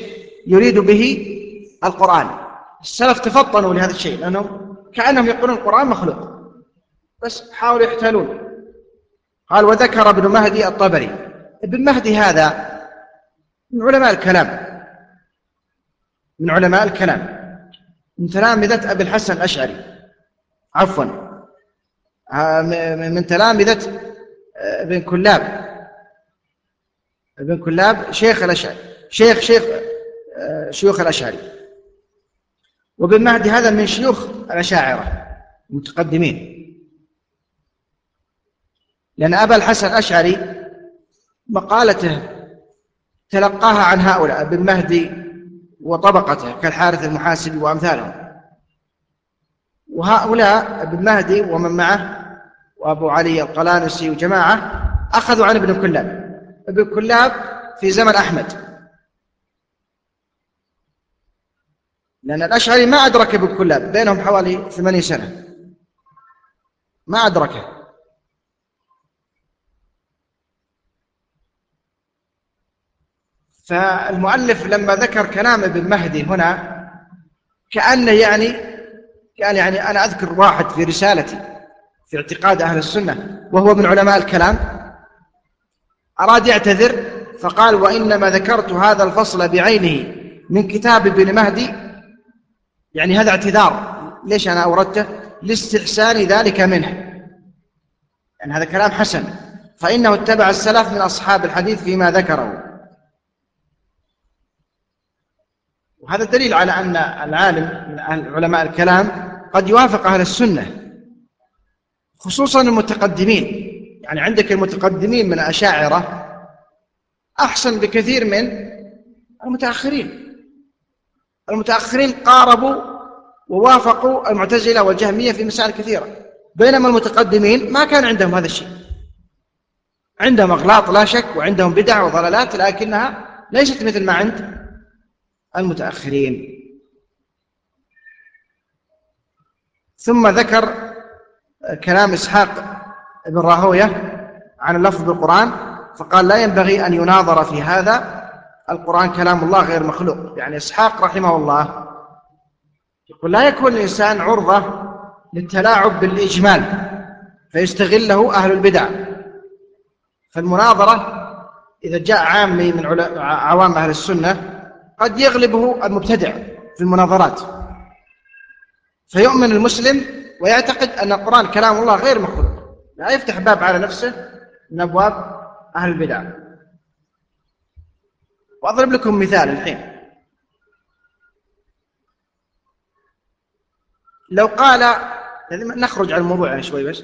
يريد به القرآن. السلف تفطنوا لهذا الشيء لأنهم كأنهم يقولون القرآن مخلوق. بس حاولوا يحتالون قال وذكر ابن مهدي الطبري. ابن مهدي هذا من علماء الكلام. من علماء الكلام. من تلامذة أبي الحسن الأشعري. عفوا. من تلامذة آه، ابن كلاب. ابن كلاب شيخ الأشعري. شيخ شيخ آه، شيوخ الأشعري. وابن مهدي هذا من شيوخ الأشاعرة المتقدمين. لأن أبا الحسن الأشعري مقالته تلقاها عن هؤلاء ابن مهدي وطبقته كالحارث المحاسبي وأمثالهم. وهؤلاء ابن مهدي ومن معه وأبو علي القلانسي وجماعة أخذوا عن ابن كلاب. ابن كلاب في زمن أحمد. لأن الأشعري ما أدرك ابن كلاب بينهم حوالي ثمانين سنة. ما أدركه. فالمؤلف لما ذكر كلام ابن مهدي هنا كأنه يعني قال يعني أنا أذكر واحد في رسالتي. في اعتقاد أهل السنة وهو من علماء الكلام أراد يعتذر فقال وإنما ذكرت هذا الفصل بعينه من كتاب ابن مهدي. يعني هذا اعتذار. ليش أنا أوردته؟ لاستحسان ذلك منه. يعني هذا كلام حسن. فإنه اتبع السلف من أصحاب الحديث فيما ذكره. وهذا دليل على أن العالم من علماء الكلام قد يوافق أهل السنة. خصوصا المتقدمين. يعني عندك المتقدمين من الأشاعرة أحسن بكثير من المتأخرين. المتأخرين قاربوا ووافقوا المعتزلة والجهمية في مسائل كثيرة. بينما المتقدمين ما كان عندهم هذا الشيء. عندهم أغلاط لا شك وعندهم بدع وضلالات لكنها ليست مثل ما عند المتأخرين. ثم ذكر كلام إسحاق بن راهوية عن اللفظ بالقرآن فقال لا ينبغي أن يناظر في هذا القرآن كلام الله غير مخلوق. يعني إسحاق رحمه الله يقول لا يكون الإنسان عرضة للتلاعب بالإجمال فيستغله أهل البدع. فالمناظرة إذا جاء عامي من عوام أهل السنة قد يغلبه المبتدع في المناظرات. فيؤمن المسلم ويعتقد أن القرآن كلام الله غير مخلوق. لا يفتح باب على نفسه من أبواب أهل البدع. وأضرب لكم مثال الحين. لو قال نخرج عن الموضوع يعني شوي بس.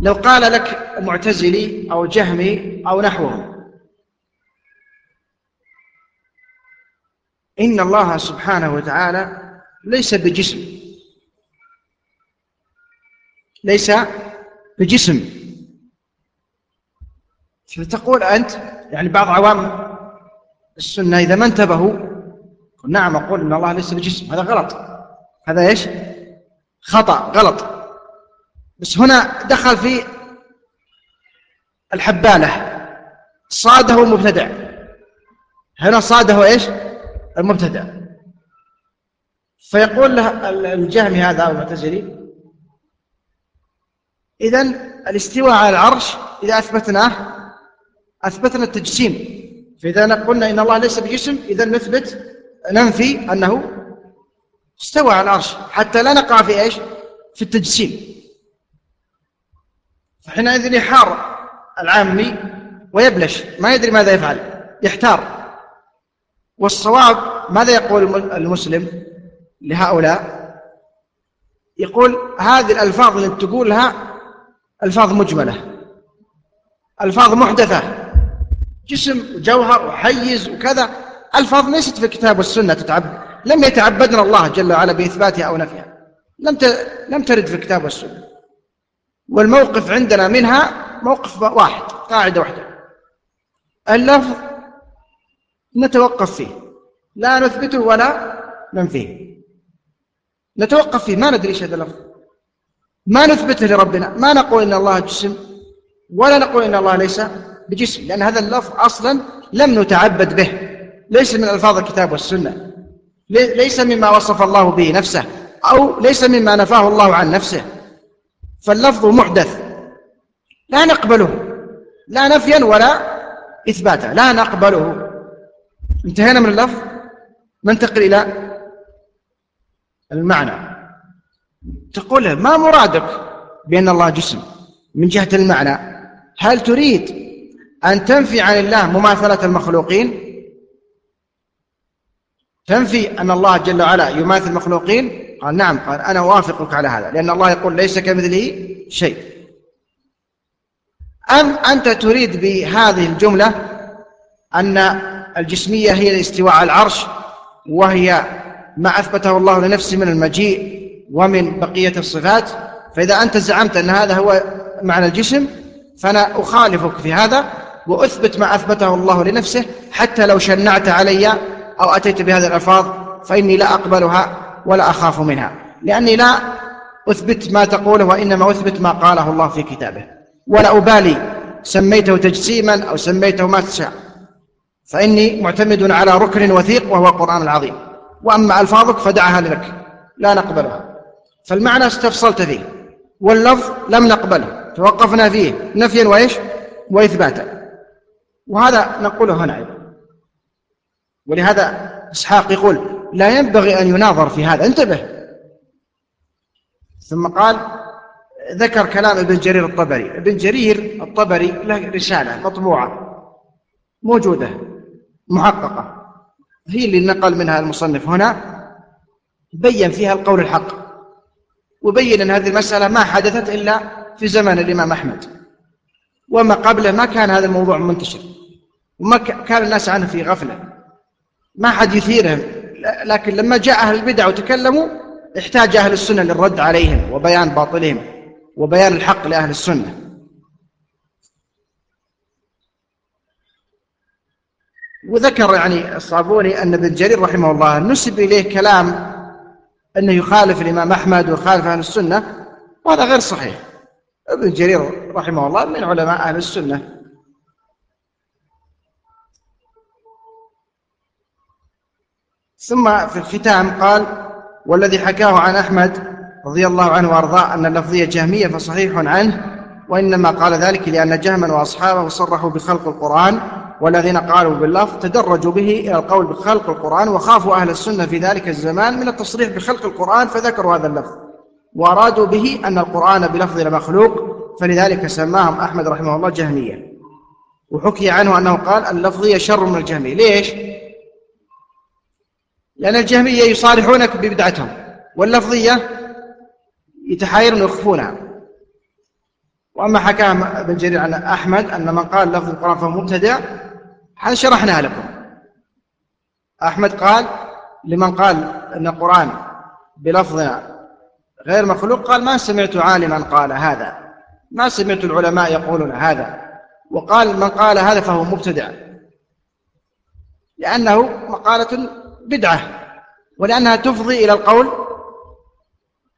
لو قال لك معتزلي أو جهمي أو نحوهم إن الله سبحانه وتعالى ليس بجسم. ليس بجسم. فتقول أنت يعني بعض عوام السنة إذا ما انتبهوا نعم أقول إن الله ليس بجسم. هذا غلط. هذا إيش؟ خطأ غلط. بس هنا دخل في الحبالة. صاده مبتدع. هنا صاده إيش؟ المبتدع. فيقول له الجهمي هذا أو المعتزلي إذا الاستواء على العرش إذا أثبتناه أثبتنا التجسيم. فإذا قلنا إن الله ليس بجسم إذا نثبت ننفي أنه استوى على العرش. حتى لا نقع في إيش؟ في التجسيم. فحينئذ يحار العامي ويبلش. ما يدري ماذا يفعل. يحتار. والصواب ماذا يقول المسلم لهؤلاء؟ يقول هذه الألفاظ اللي تقولها ألفاظ مجملة. ألفاظ محدثة. جسم وجوهر وحيز وكذا. ألفاظ ليست في الكتاب والسنة تتعبد لم يتعبدنا الله جل وعلا بإثباتها أو نفيها. لم لم ترد في الكتاب والسنة والموقف عندنا منها موقف واحد قاعدة واحدة. اللفظ نتوقف فيه. لا نثبته ولا ننفيه. نتوقف فيه. ما ندري إيش هذا اللفظ. ما نثبته لربنا ما نقول إن الله جسم ولا نقول إن الله ليس بجسم لأن هذا اللفظ أصلا لم نتعبد به ليس من ألفاظ الكتاب والسنة ليس مما وصف الله به نفسه أو ليس مما نفاه الله عن نفسه فاللفظ محدث لا نقبله لا نفيا ولا إثباتا لا نقبله. انتهينا من اللفظ ننتقل إلى المعنى. تقول ما مرادك بأن الله جسم من جهة المعنى. هل تريد أن تنفي عن الله مماثلة المخلوقين؟ تنفي أن الله جل وعلا يماثل المخلوقين؟ قال نعم قال أنا أوافقك على هذا لأن الله يقول ليس كمثله شيء. أم أنت تريد بهذه الجملة أن الجسمية هي الاستواء على العرش وهي ما أثبته الله لنفسه من المجيء ومن بقية الصفات فإذا أنت زعمت أن هذا هو معنى الجسم فأنا أخالفك في هذا وأثبت ما أثبته الله لنفسه حتى لو شنعت علي أو أتيت بهذه الألفاظ فإني لا أقبلها ولا أخاف منها لأني لا أثبت ما تقوله وإنما أثبت ما قاله الله في كتابه ولا أبالي سميته تجسيما أو سميته ما تشاء فإني معتمد على ركن وثيق وهو القرآن العظيم وأما ألفاظك فدعها لك لا نقبلها. فالمعنى استفصلت فيه. واللفظ لم نقبله. توقفنا فيه. نفيا وإيش؟ وإثباتا. وهذا نقوله هنا أيضا. ولهذا إسحاق يقول لا ينبغي أن يناظر في هذا. انتبه. ثم قال ذكر كلام ابن جرير الطبري. ابن جرير الطبري له رسالة مطبوعة. موجودة. محققة. هي اللي نقل منها المصنف هنا. بين فيها القول الحق. وبين أن هذه المسألة ما حدثت إلا في زمن الإمام أحمد. وما قبله ما كان هذا الموضوع منتشر. وما كان الناس عنه في غفلة. ما حد يثيرهم. لكن لما جاء أهل البدع وتكلموا احتاج أهل السنة للرد عليهم وبيان باطلهم وبيان الحق لأهل السنة. وذكر يعني الصابوني أن ابن جرير رحمه الله نسب إليه كلام أنه يخالف الإمام أحمد ويخالف أهل السنة وهذا غير صحيح. ابن جرير رحمه الله من علماء أهل السنة. ثم في الختام قال والذي حكاه عن أحمد رضي الله عنه وأرضاه أن اللفظية جهمية فصحيح عنه وإنما قال ذلك لأن جهما وأصحابه صرحوا بخلق القرآن والذين قالوا باللفظ تدرجوا به إلى القول بخلق القرآن وخافوا أهل السنة في ذلك الزمان من التصريح بخلق القرآن فذكروا هذا اللفظ. وأرادوا به أن القرآن بلفظ مخلوق فلذلك سماهم أحمد رحمه الله جهمية. وحكي عنه أنه قال اللفظية شر من الجهمية. ليش؟ لأن الجهمية يصارحونك ببدعتهم واللفظية يتحايرون ويخفونها. وأما حكى ابن جرير عن أحمد أن من قال لفظ القرآن فهو مبتدع هذا شرحناه لكم. أحمد قال لمن قال أن القرآن بلفظنا غير مخلوق قال ما سمعت عالما قال هذا. ما سمعت العلماء يقولون هذا. وقال من قال هذا فهو مبتدع. لأنه مقالة بدعة ولأنها تفضي إلى القول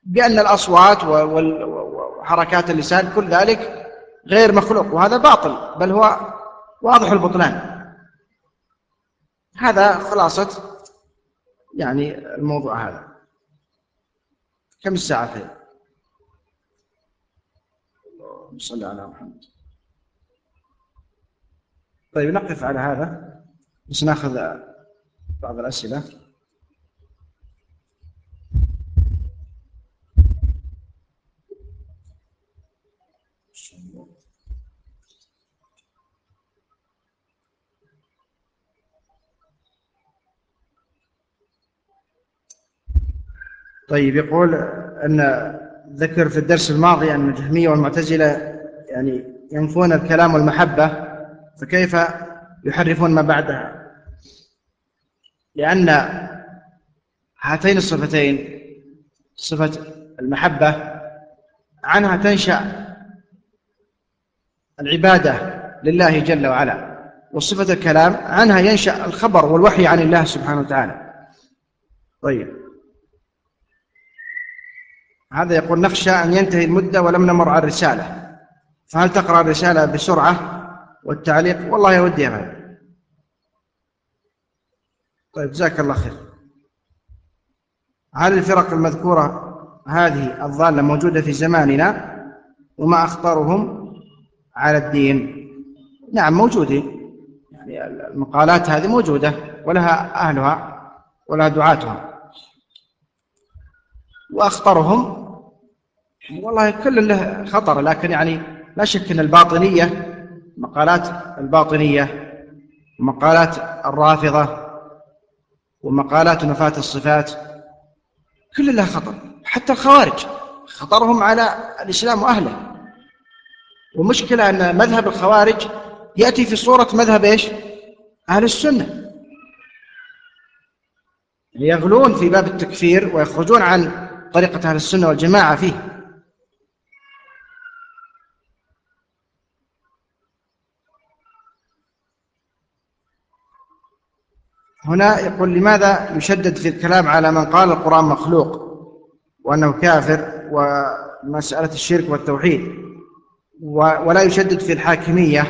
بأن الأصوات وحركات اللسان كل ذلك غير مخلوق وهذا باطل بل هو واضح البطلان. هذا خلاصة يعني الموضوع هذا. كم الساعة فيه اللهم صل على محمد. طيب نقف على هذا بس ناخذ بعض الأسئلة. طيب يقول أن ذكر في الدرس الماضي أن الجهمية والمعتزلة يعني ينفون الكلام والمحبة فكيف يحرفون ما بعدها؟ لأن هاتين الصفتين صفة المحبة عنها تنشأ العبادة لله جل وعلا وصفة الكلام عنها ينشأ الخبر والوحي عن الله سبحانه وتعالى. طيب. هذا يقول نخشى أن ينتهي المدة ولم نمر على الرسالة. فهل تقرأ الرسالة بسرعة والتعليق؟ والله يا ودي طيب جزاك الله خير. هل الفرق المذكورة هذه الضالة موجودة في زماننا وما أخطرهم على الدين؟ نعم موجودين يعني المقالات هذه موجودة ولها أهلها ولها دعاتها. وأخطرهم. والله كل له خطر لكن يعني لا شك أن الباطنية مقالات الباطنية ومقالات الرافضة ومقالات نفاة الصفات كل لها خطر حتى الخوارج. خطرهم على الإسلام وأهله. ومشكلة أن مذهب الخوارج يأتي في صورة مذهب إيش؟ أهل السنة. يغلون في باب التكفير ويخرجون عن طريقة أهل السنة والجماعة فيه. هنا يقول لماذا يشدد في الكلام على من قال القرآن مخلوق وأنه كافر ومسألة الشرك والتوحيد؟ ولا يشدد في الحاكمية.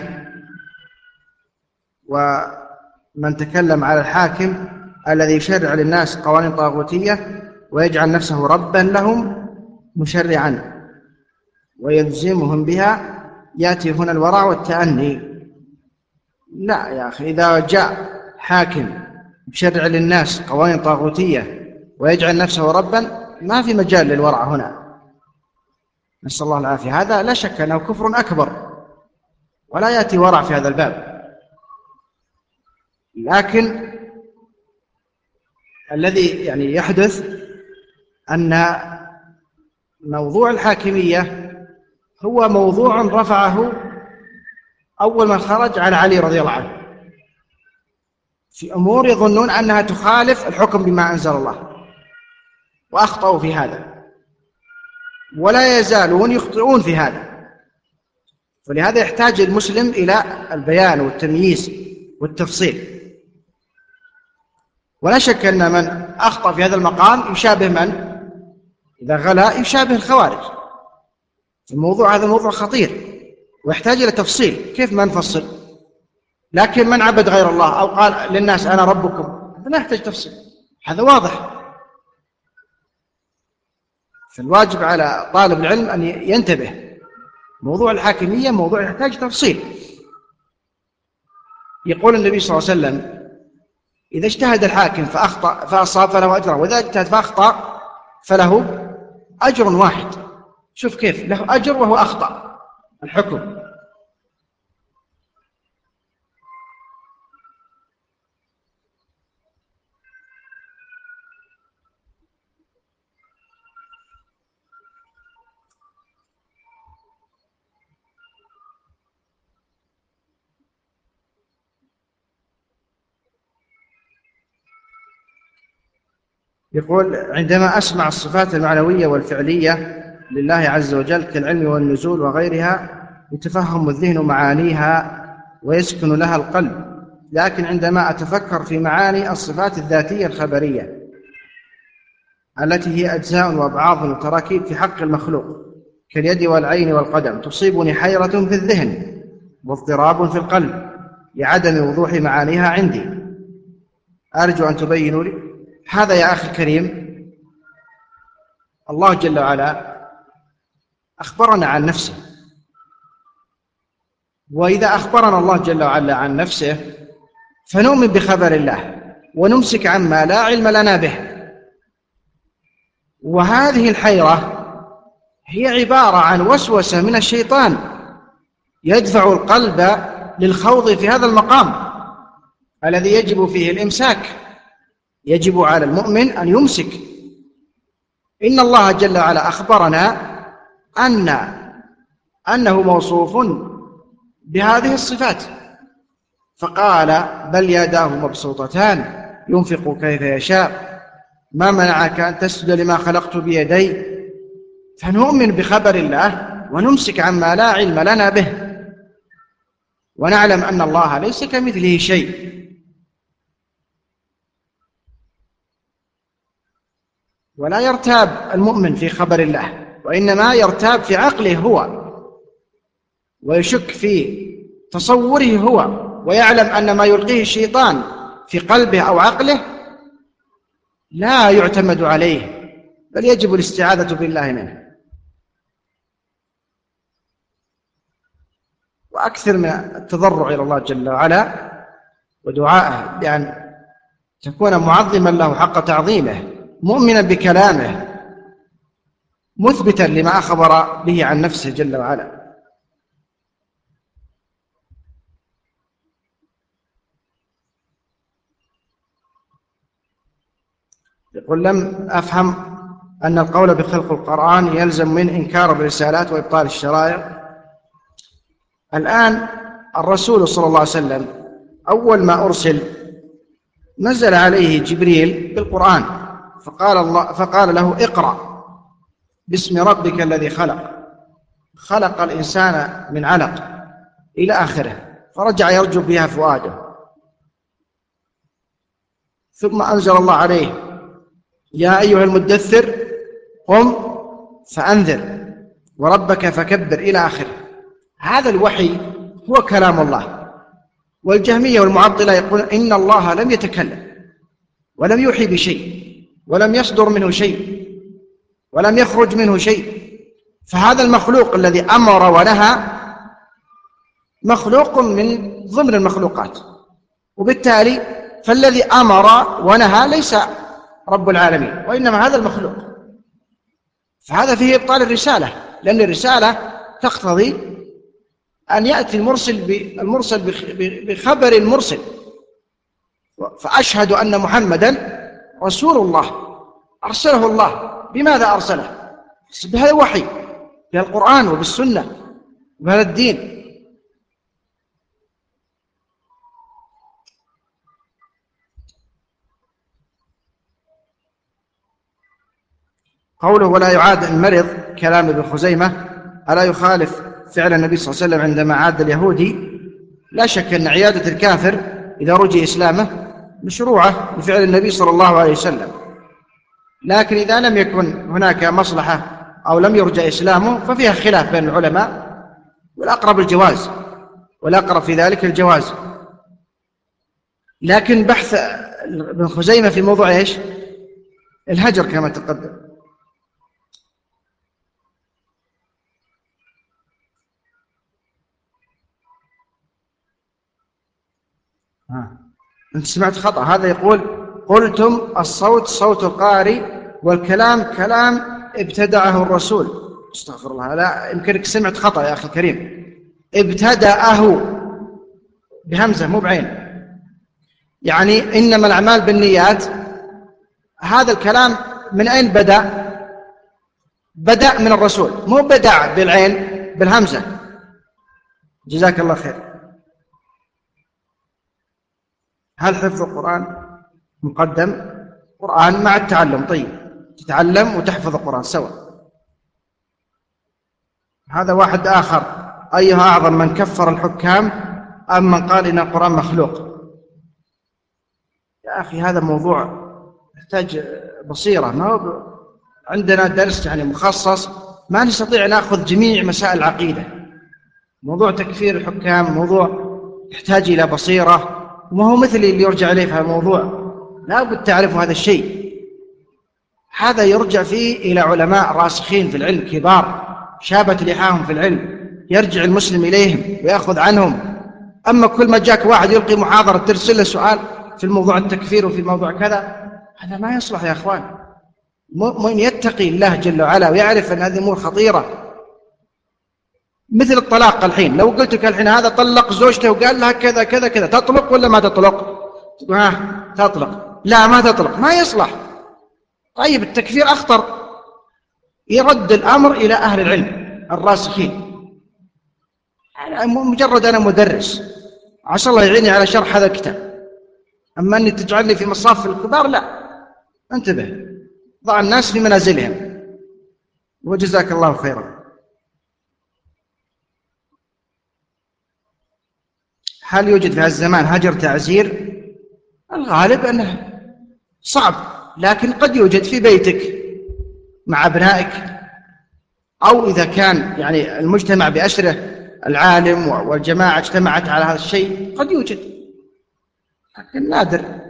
من تكلم على الحاكم الذي يشرع للناس قوانين طاغوتية ويجعل نفسه ربا لهم مشرعا ويلزمهم بها. يأتي هنا الورع والتأني. لا يا أخي إذا جاء حاكم يشرع للناس قوانين طاغوتية ويجعل نفسه ربا ما في مجال للورع هنا. نسأل الله العافية. هذا لا شك أنه كفر أكبر ولا يأتي ورع في هذا الباب. لكن الذي يعني يحدث أن موضوع الحاكمية هو موضوع رفعه أول من خرج على علي رضي الله عنه. في أمور يظنون أنها تخالف الحكم بما أنزل الله وأخطأوا في هذا ولا يزالون يخطئون في هذا. ولهذا يحتاج المسلم إلى البيان والتمييز والتفصيل. ولا شك أن من أخطأ في هذا المقام يشابه من إذا غلا يشابه الخوارج. الموضوع هذا موضوع خطير ويحتاج إلى تفصيل. كيف ما نفصل؟ لكن من عبد غير الله أو قال للناس أنا ربكم؟ هذا لا يحتاج تفصيل. هذا واضح. فالواجب على طالب العلم أن ينتبه. موضوع الحاكمية موضوع يحتاج تفصيل. يقول النبي صلى الله عليه وسلم إذا اجتهد الحاكم فأخطأ فأصاب فله أجر وإذا اجتهد فأخطأ فله أجر واحد. شوف كيف له أجر وهو أخطأ. الحكم. يقول عندما أسمع الصفات المعنوية والفعلية لله عز وجل كالعلم والنزول وغيرها يتفهم الذهن معانيها ويسكن لها القلب. لكن عندما أتفكر في معاني الصفات الذاتية الخبرية التي هي أجزاء وأبعاض وتراكيب في حق المخلوق كاليد والعين والقدم تصيبني حيرة في الذهن واضطراب في القلب لعدم وضوح معانيها عندي. أرجو أن تبينوا لي؟ هذا يا أخي الكريم الله جل وعلا أخبرنا عن نفسه. وإذا أخبرنا الله جل وعلا عن نفسه فنؤمن بخبر الله ونمسك عما لا علم لنا به. وهذه الحيرة هي عبارة عن وسوسة من الشيطان يدفع القلب للخوض في هذا المقام الذي يجب فيه الإمساك. يجب على المؤمن أن يمسك. إن الله جل وعلا أخبرنا أن أنه موصوف بهذه الصفات. فقال بل يداه مبسوطتان ينفق كيف يشاء ما منعك أن تسجد لما خلقت بيدي؟ فنؤمن بخبر الله ونمسك عما لا علم لنا به. ونعلم أن الله ليس كمثله شيء. ولا يرتاب المؤمن في خبر الله وإنما يرتاب في عقله هو ويشك في تصوره هو ويعلم أن ما يلقيه الشيطان في قلبه أو عقله لا يعتمد عليه بل يجب الاستعاذة بالله منه. وأكثر من التضرع إلى الله جل وعلا ودعائه بأن تكون معظما له حق تعظيمه. مؤمنا بكلامه مثبتا لما أخبر به عن نفسه جل وعلا. يقول لم أفهم أن القول بخلق القرآن يلزم من إنكار الرسالات وإبطال الشرائع. الآن الرسول صلى الله عليه وسلم أول ما أرسل نزل عليه جبريل بالقرآن. فقال, الله فقال له اقرأ باسم ربك الذي خلق. خلق الإنسان من علق إلى آخره فرجع يرجو بها فؤاده. ثم أنزل الله عليه يا أيها المدثر قم فأنذر وربك فكبر إلى آخره. هذا الوحي هو كلام الله. والجهمية والمعطلة يقول إن الله لم يتكلم ولم يوحي بشيء. ولم يصدر منه شيء ولم يخرج منه شيء. فهذا المخلوق الذي أمر ونهى مخلوق من ضمن المخلوقات. وبالتالي فالذي أمر ونهى ليس رب العالمين وإنما هذا المخلوق. فهذا فيه إبطال الرسالة لأن الرسالة تقتضي أن يأتي المرسل المرسل بخبر المرسل. فأشهد أن محمدا رسول الله أرسله الله. بماذا أرسله؟ بهذا الوحي بالقرآن وبالسنة وبهذا الدين. قوله ولا يعاد المرض كلام ابن خزيمة ألا يخالف فعل النبي صلى الله عليه وسلم عندما عاد اليهودي؟ لا شك أن عيادة الكافر إذا رجي إسلامه مشروعة بفعل النبي صلى الله عليه وسلم. لكن إذا لم يكن هناك مصلحة أو لم يرجى إسلامه ففيها خلاف بين العلماء والأقرب الجواز والأقرب في ذلك الجواز. لكن بحث ابن خزيمة في موضوع إيش؟ الهجر كما تقدم. ها. أنت سمعت خطأ. هذا يقول قلتم الصوت صوت القارئ والكلام كلام ابتدعه الرسول. استغفر الله. لا يمكنك سمعت خطأ يا أخي الكريم. ابتدأه بهمزة مو بعين. يعني إنما الأعمال بالنيات. هذا الكلام من أين بدأ؟ بدأ من الرسول مو بدأ بالعين بالهمزة. جزاك الله خير. هل حفظ القرآن مقدم؟ قرآن مع التعلم طيب. تتعلم وتحفظ القرآن سوا. هذا واحد آخر. أيها أعظم من كفر الحكام أم من قال إن القرآن مخلوق؟ يا أخي هذا موضوع يحتاج بصيرة. ما هو عندنا درس يعني مخصص ما نستطيع نأخذ جميع مسائل العقيدة. موضوع تكفير الحكام موضوع يحتاج إلى بصيرة. وما هو مثلي اللي يرجع إليه في هذا الموضوع. لا بد تعرفوا هذا الشيء. هذا يرجع فيه إلى علماء راسخين في العلم كبار شابت لحاهم في العلم. يرجع المسلم إليهم ويأخذ عنهم. أما كل ما جاك واحد يلقي محاضرة ترسل له سؤال في الموضوع التكفير وفي موضوع كذا هذا ما يصلح يا أخوان. مؤمن يتقي الله جل وعلا ويعرف أن هذه أمور خطيرة. مثل الطلاق الحين. لو قلت لك الحين هذا طلق زوجته وقال لها كذا كذا كذا تطلق ولا ما تطلق؟ ها تطلق. لا ما تطلق. ما يصلح. طيب التكفير أخطر. يرد الأمر إلى أهل العلم الراسخين. مجرد أنا مدرس. عسى الله يعيني على شرح هذا الكتاب. أما أني تجعلني في مصاف الكبار لا. انتبه. ضع الناس في منازلهم. وجزاك الله خيرا. هل يوجد في الزمان هجر تعزير؟ الغالب أنه صعب لكن قد يوجد في بيتك مع أبنائك أو إذا كان يعني المجتمع بأسره العالم والجماعة اجتمعت على هذا الشيء قد يوجد لكن نادر.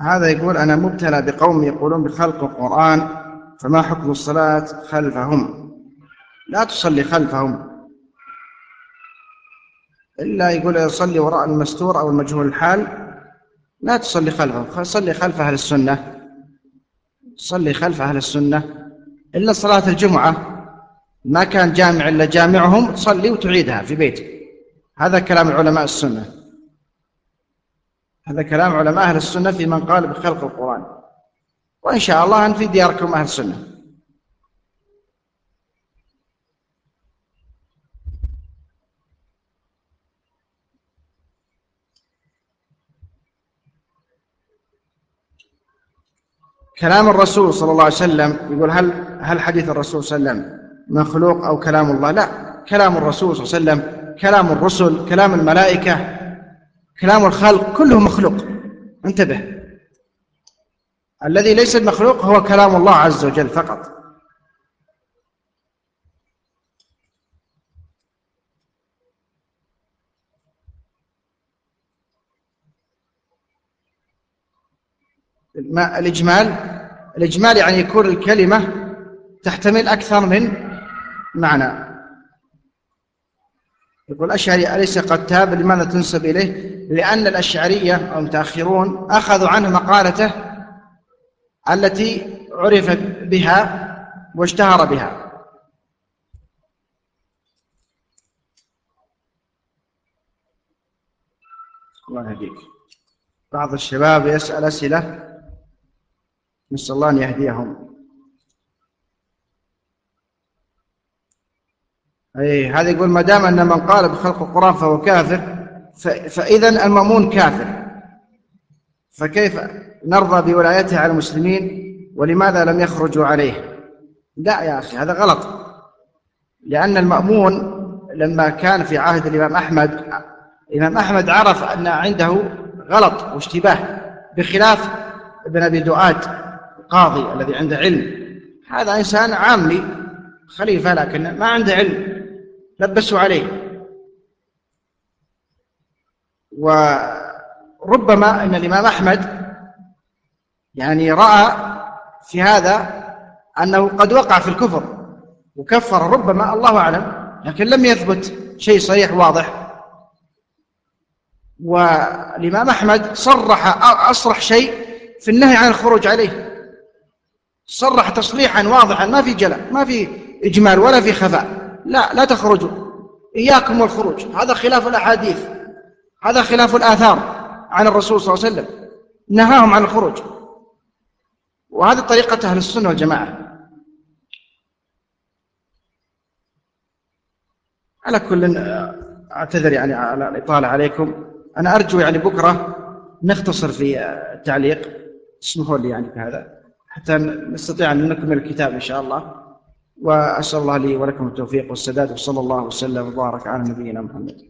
هذا يقول أنا مبتلى بقوم يقولون بخلق القرآن فما حكم الصلاة خلفهم؟ لا تصلي خلفهم. إلا يقول يصلي وراء المستور أو المجهول الحال لا تصلي خلفهم. صلي خلف أهل السنة. صلي خلف أهل السنة. إلا صلاة الجمعة. ما كان جامع إلا جامعهم تصلي وتعيدها في بيتك هذا كلام علماء السنة. هذا كلام علماء أهل السنة في من قال بخلق القرآن. وإن شاء الله أن في دياركم أهل السنة. كلام الرسول صلى الله عليه وسلم يقول هل هل حديث الرسول صلى الله عليه وسلم مخلوق أو كلام الله؟ لا. كلام الرسول صلى الله عليه وسلم كلام الرسل كلام الملائكة كلام الخلق كله مخلوق. انتبه. الذي ليس بمخلوق هو كلام الله عز وجل فقط. الإجمال الإجمال يعني يكون الكلمة تحتمل أكثر من معنى. يقول الأشعري أليس قد تاب لماذا تنسب إليه؟ لأن الأشعرية أو المتأخرون أخذوا عنه مقالته التي عرف بها واشتهر بها. الله يهديك. بعض الشباب يسأل أسئلة نسأل الله أن يهديهم. أي هذا يقول ما دام أن من قال بخلق القرآن فهو كافر فإذا المأمون كافر. فكيف نرضى بولايته على المسلمين ولماذا لم يخرجوا عليه؟ لا يا أخي هذا غلط. لأن المأمون لما كان في عهد الإمام أحمد الإمام أحمد عرف أن عنده غلط واشتباه بخلاف ابن أبي دؤاد القاضي الذي عنده علم. هذا إنسان عامي خليفة لكن ما عنده علم. لبسوا عليه. وربما أن الإمام أحمد يعني رأى في هذا أنه قد وقع في الكفر وكفر ربما الله أعلم لكن لم يثبت شيء صريح واضح. والإمام أحمد صرح أصرح شيء في النهي عن الخروج عليه. صرح تصريحا واضحا ما في جلاء ما في إجمال ولا في خفاء. لا لا تخرجوا. إياكم والخروج. هذا خلاف الأحاديث. هذا خلاف الآثار عن الرسول صلى الله عليه وسلم. نهاهم عن الخروج. وهذه طريقة أهل السنة والجماعة. على كل أعتذر يعني على الإطالة عليكم. أنا أرجو يعني بكرة نختصر في التعليق اسمحوا لي يعني بهذا. حتى نستطيع أن نكمل الكتاب إن شاء الله. وأسأل الله لي ولكم التوفيق والسداد وصلى الله وسلم وبارك على نبينا محمد.